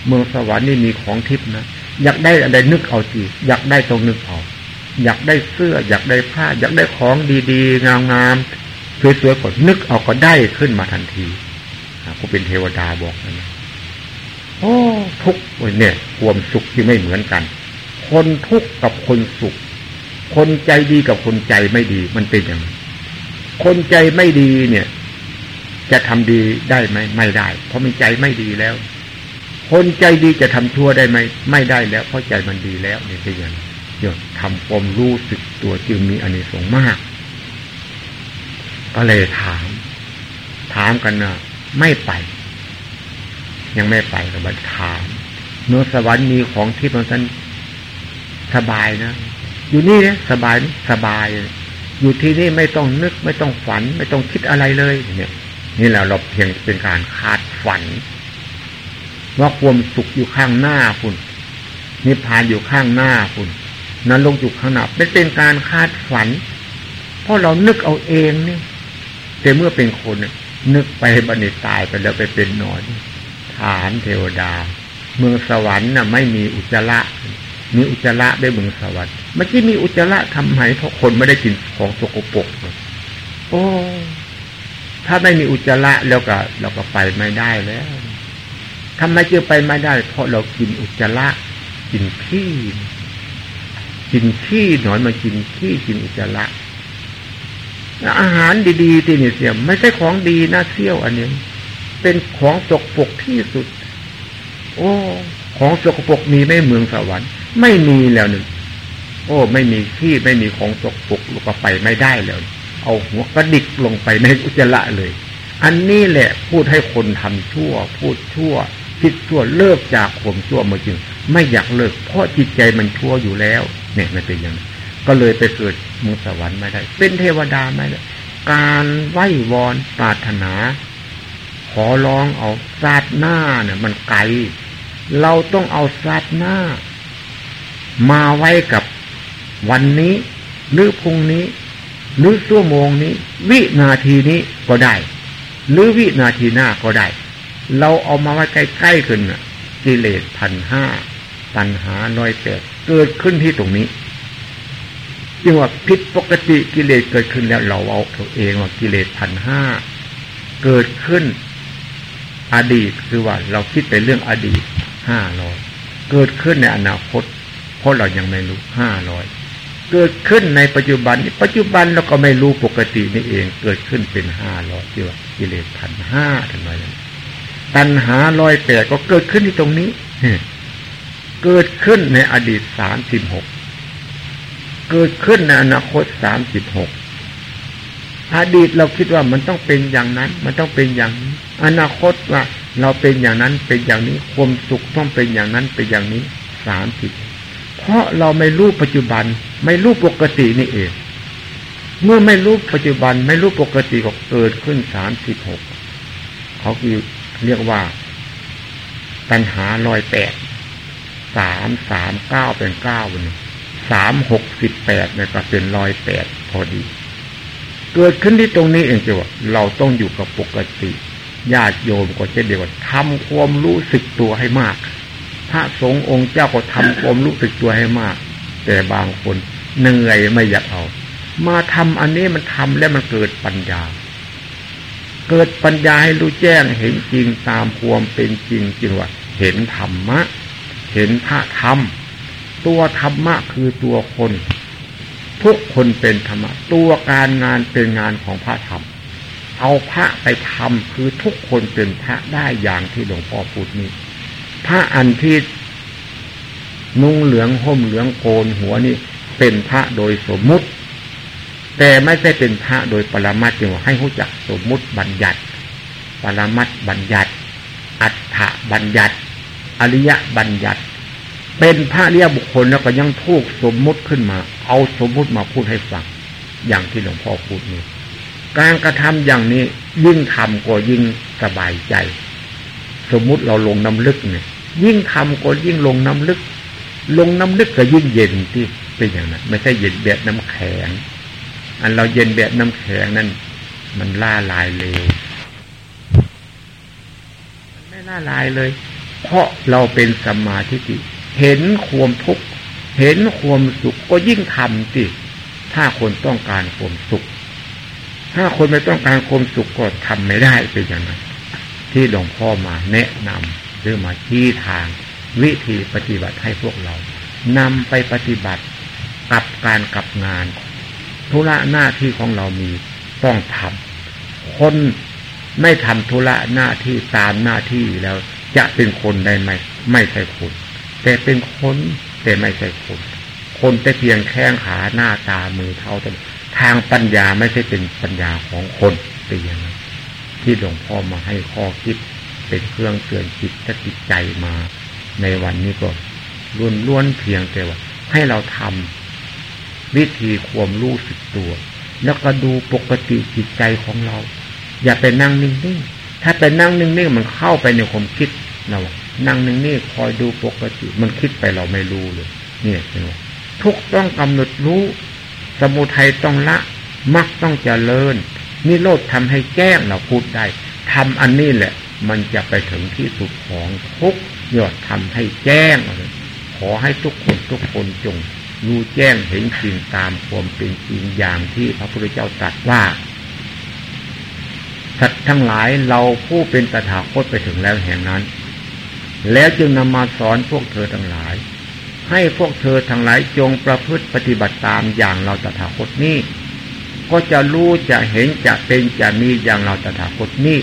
เมืองสวรรค์นี่มีของทิพย์นะอยากได้อะไรนึกเอาจีอยากได้ตรงนึกเอาอยากได้เสื้อ อยากได้ผ้า อยากได้ของดีๆ งามๆสวยๆก็นึกเอาก็ได้ขึ้นมาทันทีกูเป็นเทวดาบอกนะโอ้ทุกเนี่ย ความสุขที่ไม่เหมือนกัน คนทุกข์กับคนสุข คนใจดีกับคนใจไม่ดีมันเป็นอย่าง คนใจไม่ดีเนี่ย จะทำดีได้ไหมไม่ได้ เพราะมันใจไม่ดีแล้ว คนใจดีจะทำชั่วได้ไหมไม่ได้แล้ว เพราะใจมันดีแล้วนี่เป็นอย่างเดียวทำความรู้สึกตัวจึงมีอันนี้สงมาก ก็เลยถาม ถามกันนะไม่ไป ยังไม่ไปกับบัถามเมื่อสวรรค์มีของที่บางท่านสบายนะ อยู่นี่เนี่ยสบายสบาย อยู่ที่นี่ไม่ต้องนึกไม่ต้องฝัน ไม่ต้องคิดอะไรเลยเนี่ยนี่แหละเราเพียงเป็นการคาดฝัน ว่าความสุขอยู่ข้างหน้าคุณนิพพานอยู่ข้างหน้าคุณนั้นลงอยู่ข้างหน้าเป็นเป็นการคาดฝัน เพราะเรานึกเอาเองนี่แต่เมื่อเป็นคนนึกไปบันิตายไปแล้วไปเป็นนอนฐานเทวดา เมืองสวรรค์น่ะไม่มีอุจจาระ มีอุจจาระได้เมืองสวรรค์เมื่อกี้มีอุจจาระทำไมเพราะคนไม่ได้กินของสกปรกโอ้ถ้าไม่มีอุจจาระแล้วก็เราก็ไปไม่ได้แล้วทำไมจึงไปไม่ได้ เพราะเรากินอุจจาระกินขี้กินขี้หนอนมากินขี้กินอุจจาระอาหารดีๆที่นี่เสียไม่ใช่ของดีนะเที่ยวอันนี้เป็นของสกปรกที่สุด โอ้ ของสกปรกมีไม่เมืองสวรรค์ ไม่มีแล้วหนึ่งโอ้ ไม่มีขี้ไม่มีของสกปรกลงไปไม่ได้แล้ว เอาหัวกระดิกลงไปในอุจจาระเลย อันนี้แหละพูดให้คนทำชั่ว พูดชั่ว คิดชั่วเลิกจากข่มชั่วมาจริง ไม่อยากเลิก เพราะจิตใจมันชั่วอยู่แล้ว เนี่ยมันเป็นอย่างนั้นก็เลยไปเกิดมุสวรรค์ไม่ได้ เป็นเทวดาไม่ได้ การไหว้วอนปรารถนา ขอร้องเอาซาดหน้าเนี่ยมันไกล เราต้องเอาซาดหน้า มาไว้กับวันนี้หรือพรุ่งนี้หรือชั่วโมงนี้ วินาทีนี้ก็ได้ หรือวินาทีหน้าก็ได้ เราเอามาไว้ใกล้ๆกันกิเลสพันห้าตัณหาน้อยแปดเกิดขึ้นที่ตรงนี้จึงว่าผิดปกติกิเลสเกิดขึ้นแล้วเราเอาตัวเองว่ากิเลสพันห้าเกิดขึ้น อดีตคือว่าเราคิดไปเรื่องอดีตห้าร้อยเกิดขึ้นในอนาคต เพราะเรายังไม่รู้ห้าร้อยเกิดขึ้นในปัจจุบันปัจจุบันเราก็ไม่รู้ปกตินี่เอง เกิดขึ้นเป็นห้าร้อยที่ว่ากิเลสพันห้าทันไมตัณหาลอยแปดก็เกิดขึ้นที่ตรงนี้เกิดขึ้นในอดีตสามสิบหกเกิดขึ้นในอนาคตสามสิบหกอดีตเราคิดว่ามันต้องเป็นอย่างนั้น มันต้องเป็นอย่างนี้อนาคตว่า เราเป็นอย่างนั้นเป็นอย่างนี้ความสุขต้องเป็นอย่างนั้นเป็นอย่างนี้สามสิบ ราะเราไม่รู้ปัจจุบัน ไม่รู้ปกตินี่เอง เมื่อไม่รู้ปัจจุบัน ไม่รู้ปกติก็เกิดขึ้นสามสิบหกเขาคือเรียกว่า ปัญหาลอยแปดสามสามเก้าเป็นเก้าวันนี้สามหกสิบแปดเนี่ยก็เป็นร้อยแปดพอดี เกิดขึ้นที่ตรงนี้เองจ้ะเราต้องอยู่กับปกติญาติโยมก็เช่นเดียวกันทำความรู้สึกตัวให้มาก พระสงฆ์องค์เจ้าก็ทำความรู้สึกตัวให้มาก แต่บางคนเหนื่อยไม่อยากเอา มาทำอันนี้มันทำแล้วมันเกิดปัญญา เกิดปัญญาให้รู้แจ้งเห็นจริงตามความเป็นจริงจริงว่าเห็นธรรมะ เห็นพระธรรม ตัวธรรมะคือตัวคน ทุกคนเป็นธรรมะ ตัวการงานเป็นงานของพระธรรม เอาพระไปทำคือทุกคนเป็นพระได้อย่างที่หลวงพ่อพูดนี้ พระอันที่นุ่งเหลืองห่มเหลืองโกนหัวนี่เป็นพระโดยสมมุติ แต่ไม่ใช่เป็นพระโดยปรมัตถ์ว่ให้รู้จักสมมุติบัญญัติ ปรมัตถ์บัญญัติ อัฏฐบัญญัติ อริยบัญญัติ เป็นพระเรียบุคคลแล้วก็ยังทุกสมมุติขึ้นมา เอาสมมุติมาพูดให้ฟังอย่างที่หลวงพ่อพูดนี้การกระทำอย่างนี้ยิ่งทำก็ยิ่งสบายใจ สมมุติเราลงน้ำลึกเนี่ย ยิ่งทำก็ยิ่งลงน้ำลึก ลงน้ำลึกก็ยิ่งเย็นที่เป็นอย่างนั้น ไม่ใช่เย็นแบบน้ำแข็ง อันเราเย็นแบบน้ำแข็งนั่นมันล่าลายเร็วมันไม่ล่าลายเลย เพราะเราเป็นสมาธิเห็นความทุกข์เห็นความสุขก็ยิ่งทำสิถ้าคนต้องการความสุข ถ้าคนไม่ต้องการความสุขก็ทำไม่ได้เป็นอย่างนั้น ที่หลวงพ่อมาแนะนำหรือมาชี้ทาง วิธีปฏิบัติให้พวกเรานำไปปฏิบัติกับการกับงาน ธุระหน้าที่ของเรามีต้องทำคนไม่ทำธุระหน้าที่ตามหน้าที่แล้วจะเป็นคนได้ไหมไม่ใช่คนแต่เป็นคนแต่ไม่ใช่คนคนแต่เพียงแข้งขาหน้าตามือเท้าแต่ทางปัญญาไม่ใช่เป็นปัญญาของคนเป็นอย่างนั้น ที่หลวงพ่อมาให้ข้อคิดเป็นเครื่องเตือนจิตและจิตใจมา ในวันนี้ก็ล้วนล้วนเพียงแต่ว่า ให้เราทำวิธีความรู้สึกตัว แล้วก็ดูปกติจิตใจของเรา อย่าไปนั่งนิ่งๆถ้าไปนั่งนิ่งๆมันเข้าไปในความคิดเรานั่งนึ่งนี่คอยดูปกติ มันคิดไปเราไม่รู้เลยเนี่ยเห็นไหมทุกต้องกำหนดรู้ สมุทัยต้องละมักต้องเจริญ นิโรธทำให้แจ้งเราพูดได้ทำอันนี้แหละ มันจะไปถึงที่สุดของทุกยอดทำให้แจ้งขอให้ทุกคนทุกคนจงรู้แจ้งเห็นจริงตามความเป็นจริงอย่างที่พระพุทธเจ้าตรัสว่าสัตว์ทั้งหลายเราผู้เป็นตถาคตไปถึงแล้วแห่งนั้น แล้วจึงนำมาสอนพวกเธอทั้งหลายใให้พวกเธอทั้งหลายจงประพฤติปฏิบัติตามอย่างเราตถาคตนี้ ก็จะรู้จะเห็นจะเป็นจะมีอย่างเราตถาคตนี้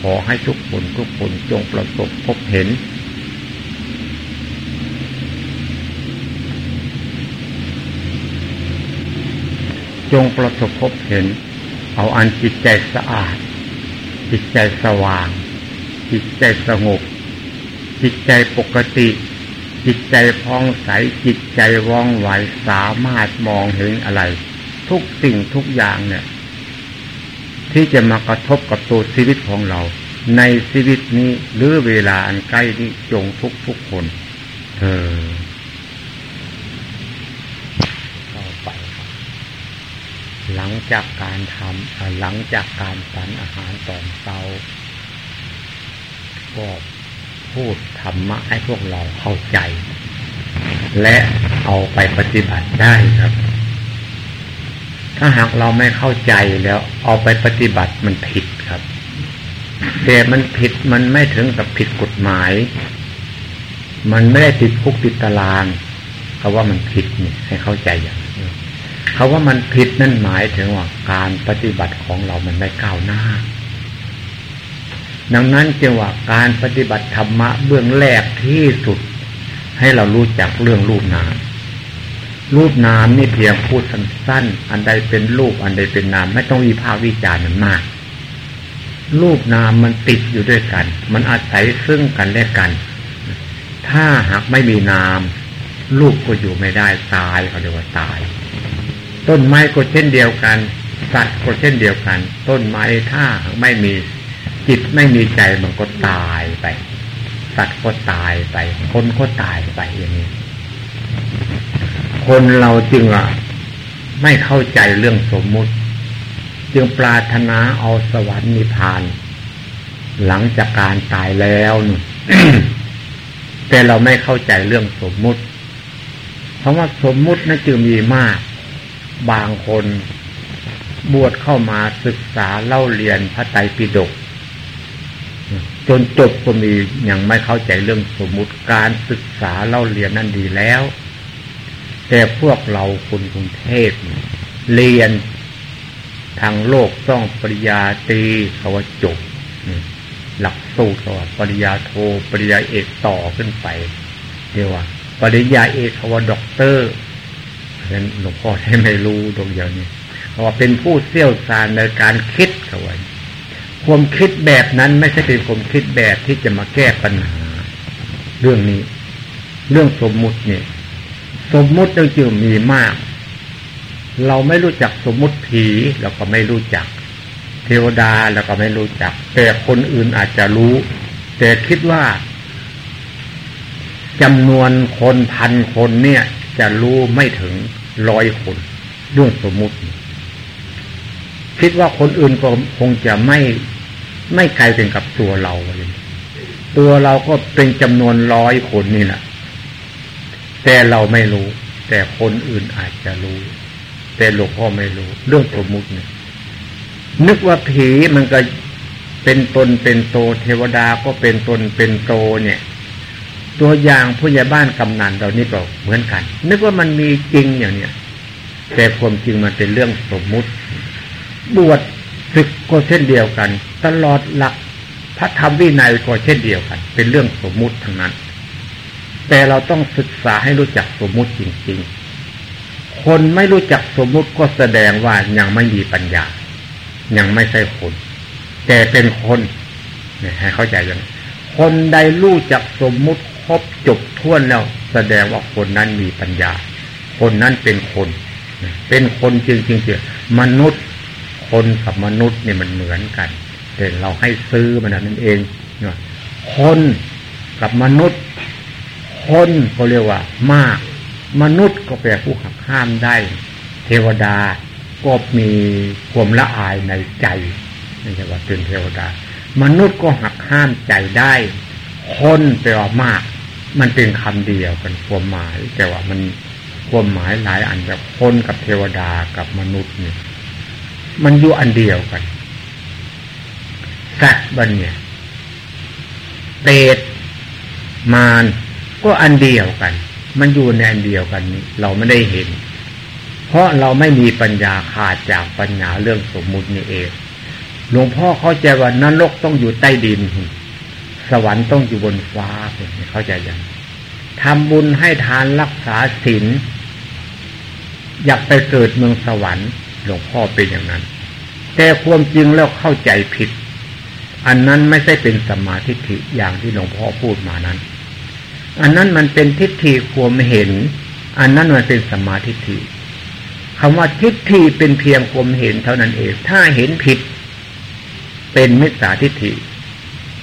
ขอให้ทุกคนทุกคนจงประสบพบเห็น จงประสบพบเห็น เอาอันจิตใจสะอาด จิตใจสว่าง จิตใจสงบ จิตใจปกติ จิตใจพองใสจิตใจว่องไวสามารถมองเห็นอะไร ทุกสิ่งทุกอย่างเนี่ย ที่จะมากระทบกับตัวชีวิตของเรา ในชีวิตนี้หรือเวลาอันใกล้นี้จงทุกทุกคนเธอต่อไปหลังจากการทำหลังจากการสันอาหารตอนเช้าก็พูดธรรมะให้พวกเราเข้าใจ และเอาไปปฏิบัติได้ครับ ถ้าหากเราไม่เข้าใจแล้วเอาไปปฏิบัติมันผิดครับแต่มันผิดมันไม่ถึงกับผิดกฎหมาย มันไม่ได้ติดคุกติดตารางเขาว่ามันผิดนี่ให้เข้าใจอย่างนี้เขาว่ามันผิดนั่นหมายถึงว่าการปฏิบัติของเรามันไม่ก้าวหน้า ดังนั้นจึงว่าการปฏิบัติธรรมะเบื้องแรกที่สุด ให้เรารู้จักเรื่องรูปนาม รูปนามนี่เพียงพูดสั้นๆ อันใดเป็นรูป อันใดเป็นนาม ไม่ต้องวิพากษ์วิจารณ์มันมาก รูปนามมันติดอยู่ด้วยกัน มันอาศัยซึ่งกันและกัน ถ้าหากไม่มีนาม รูปก็อยู่ไม่ได้ตายเขาเรียกว่าตาย ต้นไม้ก็เช่นเดียวกัน สัตว์ก็เช่นเดียวกัน ต้นไม้ถ้าไม่มีจิตไม่มีใจมันก็ตายไป สัตว์ก็ตายไป คนก็ตายไปอย่างนี้ คนเราจึงอะไม่เข้าใจเรื่องสมมุติ จึงปรารถนาเอาสวรรค์นิพพาน หลังจากการตายแล้วนแต่เราไม่เข้าใจเรื่องสมมุติเพราะว่าสมมุตินั้นจึงมีมาก บางคนบวชเข้ามาศึกษาเล่าเรียนพระไตรปิฎกจนจบก็มียังไม่เข้าใจเรื่องสมมุติการศึกษาเล่าเรียนนั่นดีแล้ว แต่พวกเราคนกรุงเทพเรียนทางโลกต้องปริญาตรีเขาว่าจบหลักสูตรเขาว่าปริญาโทปริญาเอกต่อขึ้นไปเรียกว่า ปริญญาเอกเขาว่าด็อกเตอร์ฉะนั้นหลวงพ่อให้ไม่รู้ตรงอย่างนี้เขาว่าเป็นผู้เสี่ยวชาญในการคิดเขาว่าความคิดแบบนั้นไม่ใช่เป็นความคิดแบบที่จะมาแก้ปัญหา เรื่องนี้ เรื่องสมมุติเนี่ย สมมุติเราจึงมีมาก เราไม่รู้จักสมมุติผีเราก็ไม่รู้จัก เทวดาเราก็ไม่รู้จัก แต่คนอื่นอาจจะรู้ แต่คิดว่าจำนวนคนพันคนเนี่ย จะรู้ไม่ถึงร้อยคนเรื่องสมมุติ คิดว่าคนอื่นก็คงจะไม่ไม่ไกลถึงกับตัวเราเลยตัวเราก็เป็นจำนวนร้อยคนนี่แหละ แต่เราไม่รู้ แต่คนอื่นอาจจะรู้ แต่หลวงพ่อไม่รู้ เรื่องสมมุติเนี่ยนึกว่าผีมันก็เป็นตนเป็นโตเทวดาก็เป็นตนเป็นโตเนี่ย ตัวอย่างผู้ใหญ่บ้านกำนันเรานี่ก็เหมือนกัน นึกว่ามันมีจริงอย่างเนี้ยแต่ความจริงมันเป็นเรื่องสมมุติ บวชศึกก็เช่นเดียวกัน ตลอดหลักพระธรรมวินัยก็เช่นเดียวกัน เป็นเรื่องสมมุติทั้งนั้น แต่เราต้องศึกษาให้รู้จักสมมุติจริง ๆ คนไม่รู้จักสมมุติก็แสดงว่ายังไม่มีปัญญา ยังไม่ใช่คน แต่เป็นคนเนี่ยให้เข้าใจยังคนใดรู้จักสมมุติครบจบท้วนแล้ว แสดงว่าคนนั้นมีปัญญา คนนั้นเป็นคน เป็นคนจริงๆมนุษย์ คนกับมนุษย์เนี่ยมันเหมือนกัน แต่เราให้ซื้อมันนั่นเองเนาะคนกับมนุษย์ คนเขาเรียกว่ามาก มนุษย์ก็แปลผู้หักห้ามได้ เทวดาก็มีความละอายในใจนี่ใช่ว่าเป็นเทวดา มนุษย์ก็หักห้ามใจได้ คนแปลว่ามาก มันเป็นคำเดียวกันความหมาย แต่ว่ามันความหมายหลายอันแบบคนกับเทวดากับมนุษย์เนี่ย มันอยู่อันเดียวกันสัตว์บันเนี่ยเปรตมาร ก็อันเดียวกัน มันอยู่ในอันเดียวกันนี้ เราไม่ได้เห็น เพราะเราไม่มีปัญญาขาดจากปัญญาเรื่องสมมุตินี่เองหลวงพ่อเข้าใจว่านรกต้องอยู่ใต้ดิน สวรรค์ต้องอยู่บนฟ้าเข้าใจยังทำบุญให้ทานรักษาศีลอยากไปเกิดเมืองสวรรค์ หลวงพ่อเป็นอย่างนั้น แต่ความจริงแล้วเข้าใจผิด อันนั้นไม่ใช่เป็นสมาธิิอย่างที่หลวงพ่อพูดมานั้น อันนั้นมันเป็นทิฏฐิความเห็น อันนั้นมันเป็นสมาธิิคำว่าทิฏฐิเป็นเพียงความเห็นเท่านั้นเอง ถ้าเห็นผิด เป็นมิจฉาทิฏฐิ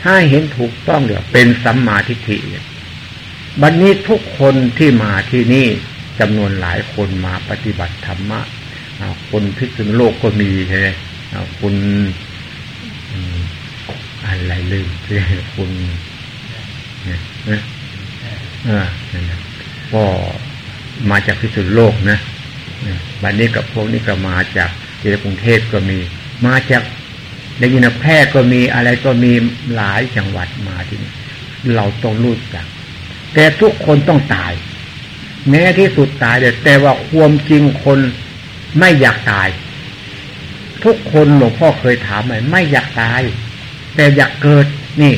ถ้าเห็นถูกต้องเดี๋ยวเป็นสัมมาทิฏฐิบัดนนี้ทุกคนที่มาที่นี่จำนวนหลายคนมาปฏิบัติธรรมะคนพิษณุโลกก็มีใช่ไหมคุณอะไรลืมคุณเนี่ย ก็มาจากพิษณุโลกนะบัดนนี้กับพวกนี้ก็มาจากที่กรุงเทพก็มี มาจากในยินแพร่ก็มีอะไรก็มีหลายจังหวัดมาที่นี่เราต้องรู้จัก แต่ทุกคนต้องตาย แม้ที่สุดตายเด็แต่ว่าความจริงคนไม่อยากตาย ทุกคนหลวงพ่อเคยถามไหมไม่อยากตาย แต่อยากเกิดนี่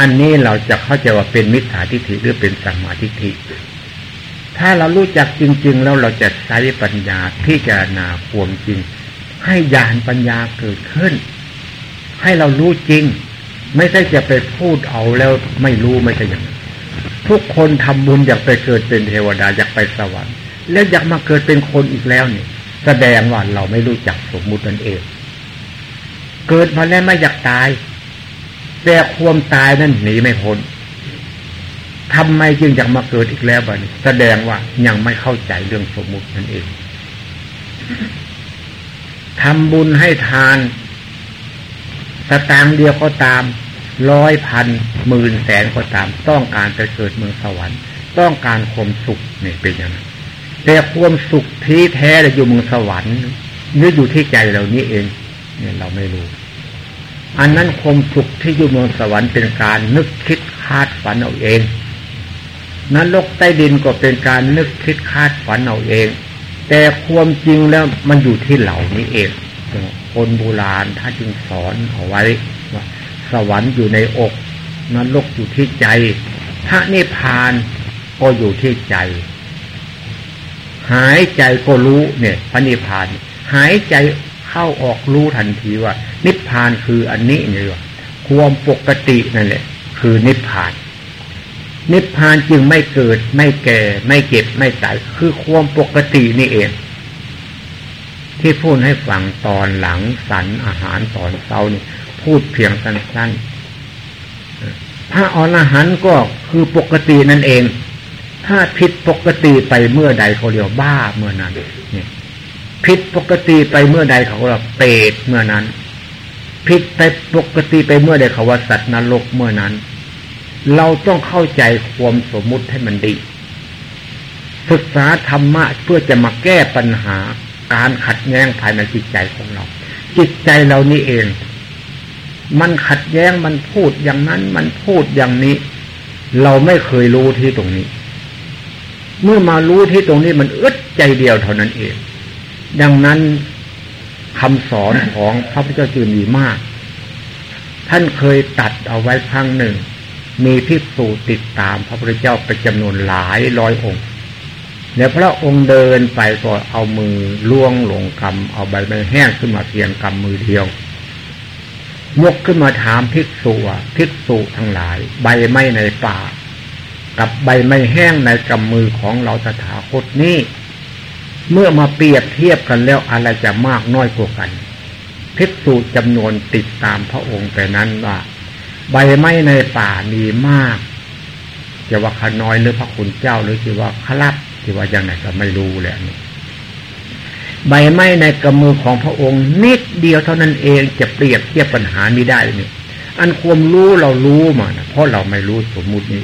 อันนี้เราจะเข้าใจว่าเป็นมิจฉาทิฏฐิหรือเป็นสัมมาทิฏฐิ ถ้าเรารู้จักจริง ๆ แล้วเราจะใช้ปัญญาพิจารณาความจริง ให้ญาณปัญญาเกิดขึ้น ให้เรารู้จริง ไม่ใช่จะไปพูดเอาแล้วไม่รู้ไม่ใช่อย่างนั้นทุกคนทำบุญอยากไปเกิดเป็นเทวดาอยากไปสวรรค์ แล้วอยากมาเกิดเป็นคนอีกแล้วเนี่ยแสดงว่าเราไม่รู้จักสมมุตินั่นเอง เกิดมาแล้วไม่อยากตาย แต่ความตายนั้นหนีไม่พ้นทำไมจึงอยากมาเกิดอีกแล้วบ้านี้แสดงว่ายังไม่เข้าใจเรื่องสมมุตินั่นเองทำบุญให้ทานสตางเดียวก็ตามร้อยพันหมื่นแสนก็ตาม ต้องการไปเกิดเมืองสวรรค์ ต้องการความสุขเนี่ยเป็นอย่างนั้นแต่ความสุขที่แท้จะอยู่เมืองสวรรค์หรืออยู่ที่ใจเรานี้เอง เนี่ยเราไม่รู้ อันนั้นความสุขที่อยู่เมืองสวรรค์เป็นการนึกคิดคาดฝันเอาเองนรกใต้ดินก็เป็นการนึกคิดคาดฝันเอาเอง แต่ความจริงแล้วมันอยู่ที่เหล่านี้เองคนโบราณท่านจึงสอนเอาไว้ว่าสวรรค์อยู่ในอกนรกอยู่ที่ใจ พระนิพพานก็อยู่ที่ใจ หายใจก็รู้เนี่ย พระนิพพาน หายใจเข้าออกรู้ทันทีว่า พพานคืออันนี้นี่ยความปกตินั่นแหละ คือนิพพาน นิพพานจึงไม่เกิดไม่แก่ ไม่เก็บไม่ตายคือความปกตินี่เอง ที่พูดให้ฟังตอนหลังสันอาหารตอนเช้านี่พูดเพียงสั้นๆพระอรหันต์ก็คือปกตินั่นเอง ถ้าผิดปกติไปเมื่อใดเขาเรียกบ้าเมื่อนั้นเนี่ยผิดปกติไปเมื่อใดเขาเรียกเปรตเมื่อนั้น ผิดไปปกติไปเมื่อใดเขว่าสัตว์นรกเมื่อนั้น เราต้องเข้าใจความสมมุติให้มันดี ศึกษาธรรมะเพื่อจะมาแก้ปัญหาการขัดแย้งภายในจิตใจของเรา จิตใจเรานี่เอง มันขัดแย้งมันพูดอย่างนั้นมันพูดอย่างนี้ เราไม่เคยรู้ที่ตรงนี้ เมื่อมารู้ที่ตรงนี้มันอึดใจเดียวเท่านั้นเอง ดังนั้น คำสอนของพระพุทธเจ้ามีมาก ท่านเคยตัดเอาไว้ครั้งหนึ่ง มีพิสูจติดตามพระพุทธเจ้าไปจำนวนหลายร้อยองค์ แล้วพระองค์เดินไปก็เอามือล่วงลงกำเอาใบไม้แห้งขึ้นมาเพียงกำมือเดียวยกขึ้นมาถามภิกษุภิกษุทั้งหลาย ใบไม้ในป่า กับใบไม้แห้งในกำมือของเราตถาคตนี้ เมื่อมาเปรียบเทียบกันแล้วอะไรจะมากน้อยกว่ากันภิกษุจำนวนติดตามพระองค์แต่นั้นว่า ใบไม้ในป่ามีมากจะว่าขน้อยหรือพระคุณเจ้าหรือจะว่าขลับจะว่าอย่างไหนก็ไม่รู้แหละนี่ใบไม้ในกำมือของพระองค์นิดเดียวเท่านั้นเองจะเปรียบเทียบปัญหานี้ได้นี่อันความรู้เรารู้มานะเพราะเราไม่รู้สมมุตินี่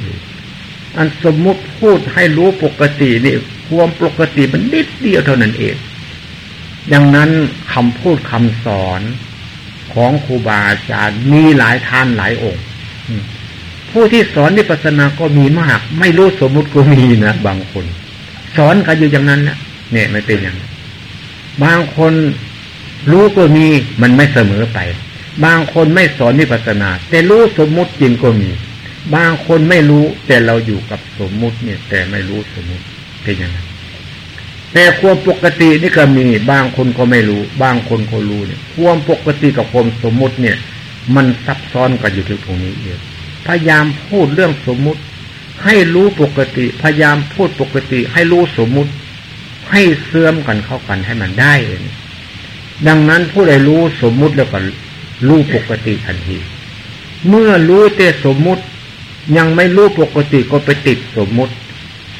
อันสมมุติพูดให้รู้ปกตินี่ ความปกติมันนิดเดียวเท่านั้นเอง ดังนั้นคำพูดคำสอนของครูบาอาจารย์มีหลายท่านหลายองค์ ผู้ที่สอนวิปัสสนาก็มีมาก ไม่รู้สมมุติก็มีนะบางคน สอนกันอยู่อย่างนั้นนะเนี่ยไม่เป็นอย่างนั้บางคนรู้ก็มีมันไม่เสมอไป บางคนไม่สอนวิปัสสนา แต่รู้สมมุติจริงก็มี บางคนไม่รู้แต่เราอยู่กับสมมุติเนี่ย แต่ไม่รู้สมมุติ เป็นอย่างนั้นแต่ความปกตินี่ก็มีบางคนก็ไม่รู้ บางคนก็รู้เนี่ยความปกติกับความสมมุติเนี่ย มันซับซ้อนกันอยู่ที่ตรงนี้เองพยายามพูดเรื่องสมมุติ ให้รู้ปกติ พยายามพูดปกติ ให้รู้สมมุติ ให้เสื่อมกันเข้ากันให้มันได้เลยดังนั้นผู้ใดรู้สมมุติแล้วก็รู้ปกติทันที เมื่อรู้แต่สมมุติ ยังไม่รู้ปกติก็ไปติดสมมุติ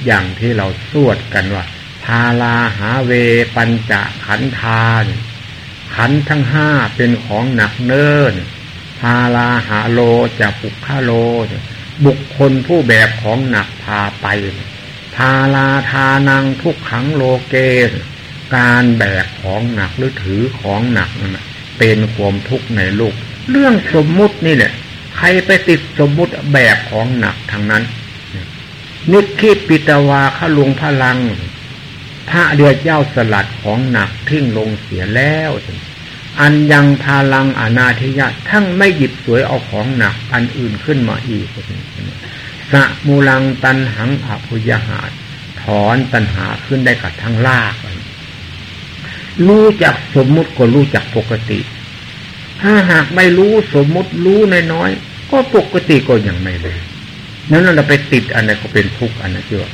อย่างที่เราสวดกันว่าพาลาหาเวปัญจะขันธานขันทั้งห้าเป็นของหนักเนินพาลาหาโลจะปุกขาโล บุคคลผู้แบกของหนักพาไปพาลาทานังทุกขังโลเกสการแบกของหนักหรือถือของหนักนั่นเป็นความทุกข์ในโลกเรื่องสมมุตินี่แหละใครไปติดสมมุติแบกของหนักทางนั้น นิคิปิตวาขลุงพลัง พระเดือดเย้าสลัดของหนักทิ้งลงเสียแล้ว อันยังพลังอนาธิยะทั้งไม่หยิบสวยเอาของหนัก อันอื่นขึ้นมาอีกสะมูลังตันหังอภุยหาถอนตันหาขึ้นได้กับทั้งลากรู้จักสมมุติก็รู้จักปกติ ถ้าหากไม่รู้สมมุติรู้น้อยๆก็ปกติก็ยังไม่เลย นั้นเราไปติดอันไหนก็เป็นทุกข์อันนั้นเจ้า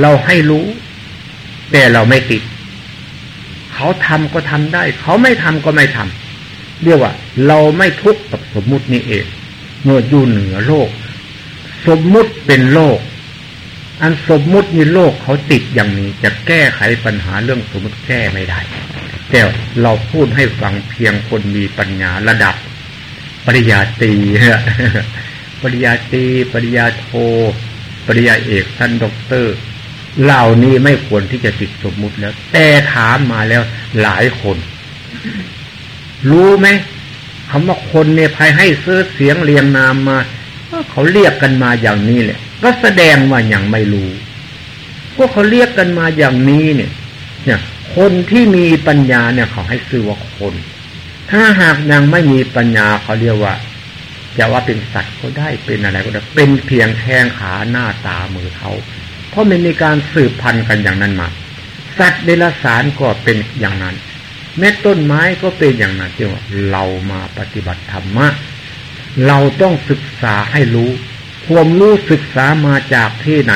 เราให้รู้ แต่เราไม่ติด เขาทำก็ทำได้ เขาไม่ทำก็ไม่ทำเรียกว่า เราไม่ทุกข์กับสมมุตินี้เองเมื่ออยู่เหนือโลก สมมุติเป็นโลก อันสมมุติในโลกเขาติดอย่างนี้ จะแก้ไขปัญหาเรื่องสมมุติแก้ไม่ได้แต่เราพูดให้ฟังเพียงคนมีปัญญาระดับปริญญาตรี ปริญญาตรีปริญญาโทปริญญาเอกท่านด็อกเตอร์เหล่านี้ไม่ควรที่จะติดสมมุติแล้ว แต่ถามมาแล้วหลายคน รู้ไหมคำว่าคนเนี่ยภายให้เสื้อเสียงเรียงนามมาเขาเรียกกันมาอย่างนี้แหละ ก็แสดงว่าอย่างไม่รู้พวกเขาเรียกกันมาอย่างนี้เนี่ย เนี่ย คนที่มีปัญญาเนี่ยเขาให้ซื้อว่าคน ถ้าหากยังไม่มีปัญญาเขาเรียกว่า จะว่าเป็นสัตว์ก็ได้เป็นอะไรก็ได้เป็นเพียงแข้งขาหน้าตามือเขา เพราะมันมีการสืบพันธุ์กันอย่างนั้นมา สัตว์เดรัจฉานก็เป็นอย่างนั้น แม้ต้นไม้ก็เป็นอย่างนั้นที่ว่าเรามาปฏิบัติธรรมะเราต้องศึกษาให้รู้ ความรู้ศึกษามาจากที่ไหน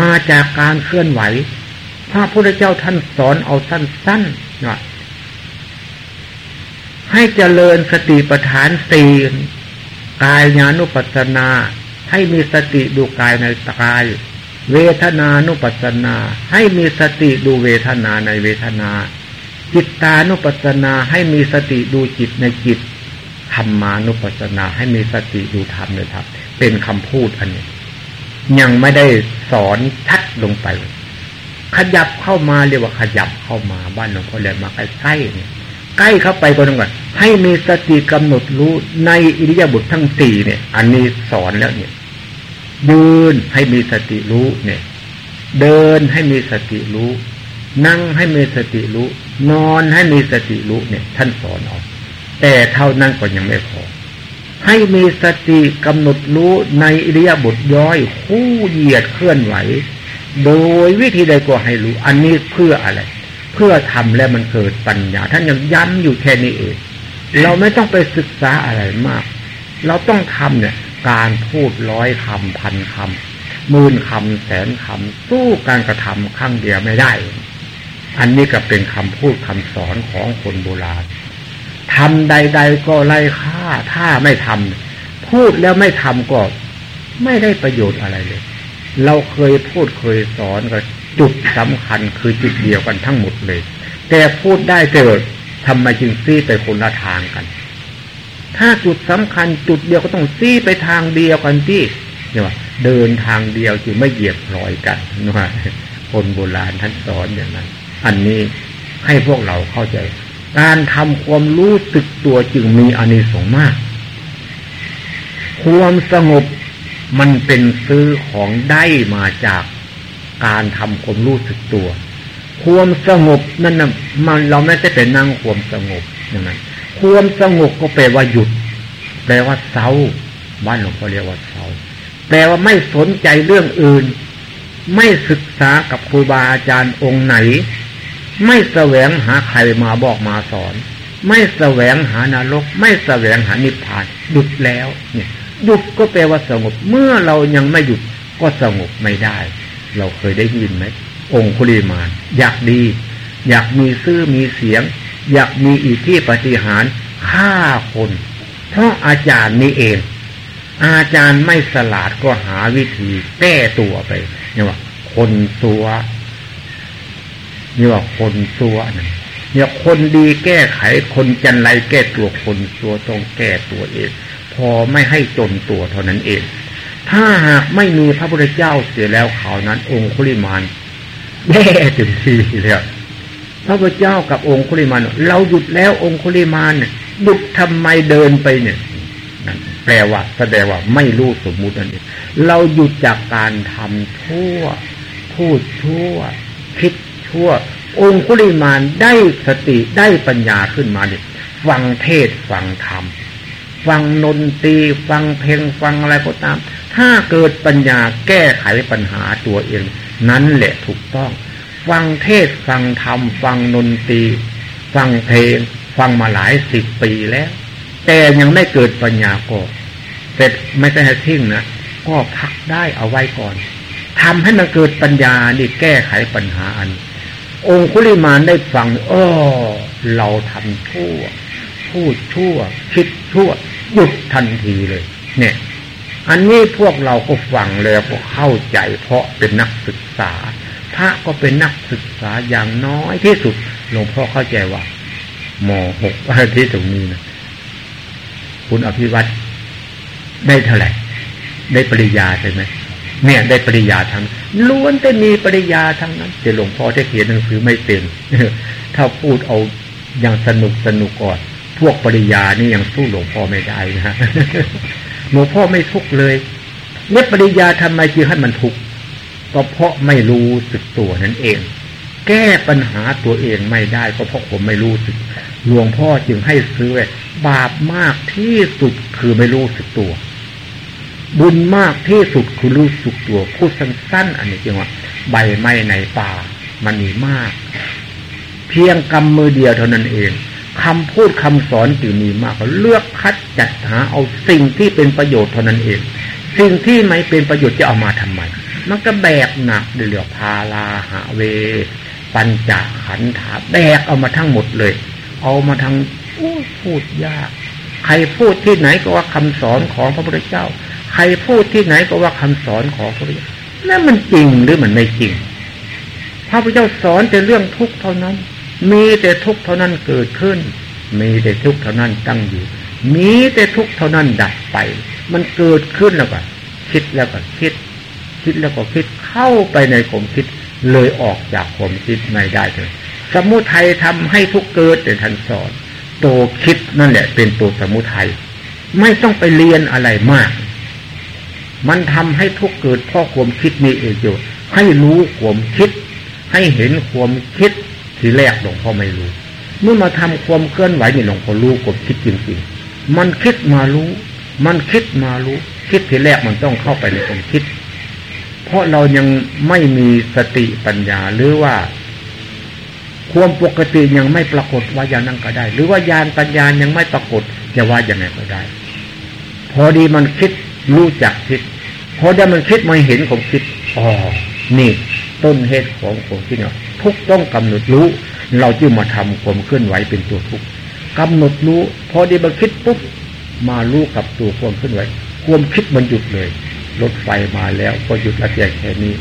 มาจากการเคลื่อนไหว พระพุทธเจ้าท่านสอนเอาสั้นๆว่าให้เจริญสติปัฏฐานสี่ กายญาณุปัสสนา ให้มีสติดูกายในกาย เวทนานุปัสสนา ให้มีสติดูเวทนาในเวทนา จิตตานุปัสสนาให้มีสติดูจิตในจิตธรรมานุปัสสนาให้มีสติดูธรรมเลยครับ เป็นคำพูดอันนี้ ยังไม่ได้สอนทัดลงไป ขยับเข้ามาเรียกว่าขยับเข้ามาบ้านหลวงพ่อแหลมมาใกล้ๆเนี่ย ใกล้เข้าไปก็ต้องก่อนให้มีสติกำหนดรู้ในอิริยาบถททั้งสี่เนี่ย อันนี้สอนแล้วเนี่ยยืนให้มีสติรู้เนี่ย เดินให้มีสติรู้ นั่งให้มีสติรู้ นอนให้มีสติรู้เนี่ย ท่านสอนเอาแต่เท่านั้นก็ยังไม่พอ ให้มีสติกำหนดรู้ในอิริยาบถย่อยคู่เหยียดเคลื่อนไหว โดยวิธีใดก็ให้รู้ อันนี้เพื่ออะไร เพื่อทำแล้วมันเกิดปัญญา ท่านยังย้ำอยู่แค่นี้เองเราไม่ต้องไปศึกษาอะไรมาก เราต้องทำเนี่ย การพูดร้อยคำพันคำหมื่นคำแสนคำสู้การกระทำครั้งเดียวไม่ได้ อันนี้ก็เป็นคำพูดคำสอนของคนโบราณทำใด ๆ ก็ไล่ค่า ถ้าไม่ทำพูดแล้วไม่ทำก็ไม่ได้ประโยชน์อะไรเลย เราเคยพูดเคยสอนก็ จุดสำคัญคือจุดเดียวกันทั้งหมดเลย แต่พูดได้เกิดทำไมจึงซี้ไปคนละทางกัน ถ้าจุดสำคัญจุดเดียวก็ต้องซี้ไปทางเดียวกันที่เนี่ยว่าเดินทางเดียวจึงไม่เหยียบรอยกันนะคนโบราณท่านสอนอย่างนั้น อันนี้ให้พวกเราเข้าใจ การทำความรู้สึกตัวจึงมีอานิสงส์มาก ความสงบมันเป็นซื้อของได้มาจาก การทำความรู้สึกตัว ความสงบนั่นนะมันเราไม่ได้เป็นนั่งความสงบอย่างนั้นความสงบก็แปลว่าหยุด แปลว่าเศร้าบ้านหลวงพ่อเรียกว่าเศร้าแปลว่าไม่สนใจเรื่องอื่น ไม่ศึกษากับครูบาอาจารย์องค์ไหน ไม่แสวงหาใครมาบอกมาสอน ไม่แสวงหานรก ไม่แสวงหานิพพานหยุดแล้วเนี่ยหยุดก็แปลว่าสงบ เมื่อเรายังไม่หยุดก็สงบไม่ได้ เราเคยได้ยินไหมองคุลิมาน อยากดี อยากมีซื่อมีเสียง อยากมีอิทธิปฏิหารฆ่าคน เพราะอาจารย์นี้เอง อาจารย์ไม่สลาดก็หาวิธีแก้ตัวไปเนี่ยว่า คนซัวนี่ว่าคนซัวนะเนี่ยคนดีแก้ไขคนจันไรแก้ตัวคนซัวต้องแก้ตัวเอง พอไม่ให้จนตัวเท่านั้นเอง ถ้าหากไม่มีพระพุทธเจ้าเสียแล้วข่าวนั้น องคุลิมานแย่ถึงทีเลยพระพุทธเจ้ากับองคุลิมานเราหยุดแล้วองคุลิมานหยุดทำไมเดินไปเนี่ยนั่นแปลว่า แสดงว่าไม่รู้สมมุตินั่นเองเราหยุดจากการทำชั่ว พูดชั่ว คิดชั่ว องคุลิมานได้สติได้ปัญญาขึ้นมาเนี่ยฟังเทศฟังธรรมฟังนนตรีฟังเพลงฟังอะไรก็ตาม ถ้าเกิดปัญญาแก้ไขปัญหาตัวเอง นั้นแหละถูกต้อง ฟังเทศฟังธรรม ฟังนนตรีฟังเพลง ฟังมาหลายสิบปีแล้ว แต่ยังไม่เกิดปัญญาก็เสร็จไม่ใช่ให้ทิ้งนะก็พักได้เอาไว้ก่อนทำให้มันเกิดปัญญานี่แก้ไขปัญหาอัน องคุลิมานได้ฟังอ้อเราทำชั่ว พูดชั่ว คิดชั่ว หยุดทันทีเลย เนี่ย อันนี้พวกเราก็ฟังแล้วก็เข้าใจ เพราะเป็นนักศึกษา พระก็เป็นนักศึกษาอย่างน้อยที่สุดหลวงพ่อเข้าใจว่ามหกที่ตรงนี้นะคุณอภิวัตได้เท่าไหร่ได้ปริญญาใช่ไหมเนี่ยได้ปริญญาทั้งล้วนแต่มีปริญญาทั้งนั้นแต่หลวงพ่อได้เขียนหนังสือไม่เป็นถ้าพูดเอาอย่างสนุกสนุกก่อน พวกปริยานี่ยังสู้หลวงพ่อไม่ได้นะฮะ หลวงพ่อไม่ทุกเลยเมื่อปริยาทำไมจึงให้มันทุกก็เพราะไม่รู้สึกตัวนั่นเอง แก้ปัญหาตัวเองไม่ได้ก็เพราะผมไม่รู้สึกหลวงพ่อจึงให้ซื้อบาปมากที่สุดคือไม่รู้สึกตัว บุญมากที่สุดคือรู้สึกตัวพูดสั้นๆอันนี้จริงว่าใบไม้ในป่ามันมีมาก เพียงกำมือเดียวเท่านั้นเอง คำพูดคำสอนจึงมีมากเลือกคัดจัดหาเอาสิ่งที่เป็นประโยชน์เท่านั้นเอง สิ่งที่ไม่เป็นประโยชน์จะเอามาทำไมมันก็แบกหนักเดือพาลาหาเว ปัญจขันธาแบกเอามาทั้งหมดเลย เอามาทั้งพูดยาก ใครพูดที่ไหนก็ว่าคำสอนของพระพุทธเจ้า ใครพูดที่ไหนก็ว่าคำสอนของพระพุทธเจ้านั่นมันจริงหรือมันไม่จริงพระพุทธเจ้าสอนแต่เรื่องทุกข์เท่านั้น มีแต่ทุกข์เท่านั้นเกิดขึ้น มีแต่ทุกข์เท่านั้นตั้งอยู่ มีแต่ทุกข์เท่านั้นดับไป มันเกิดขึ้นแล้วก็คิดแล้วก็คิด คิดแล้วก็คิดเข้าไปในความคิด เลยออกจากความคิดไม่ได้เลยสมุทัยทำให้ทุกเกิดแต่ท่านสอนตัวคิดนั่นแหละ เป็นตัวสมุทัยไม่ต้องไปเรียนอะไรมาก มันทำให้ทุกเกิดเพราะความคิดมีเองอยู่ให้รู้ความคิด ให้เห็นความคิด ทีแรกหลวงพ่อไม่รู้ เมื่อมาทำความเคลื่อนไหวนี่หลวงพ่อรู้กดคิดจริงๆ มันคิดมารู้ มันคิดมารู้ คิดทีแรกมันต้องเข้าไปในความคิด เพราะเรายังไม่มีสติปัญญาหรือว่าความปกติยังไม่ปรากฏว่าอย่างนั้นก็ได้ หรือว่ายานปัญญายังไม่ปรากฏจะว่าอย่างไรก็ได้ พอดีมันคิดรู้จักคิด พอได้มันคิดมาเห็นของคิดอ๋อนี่ ต้นเหตุของความคิดเนี่ยทุกต้องกำหนดรู้ เราจึงมาทำความเคลื่อนไหวเป็นตัวทุกกำหนดรู้ พอดีมาคิดปุ๊บมารู้กับตัวความเคลื่อนไหวความคิดมันหยุดเลยรถไฟมาแล้วก็หยุดอาเจียแค่นี้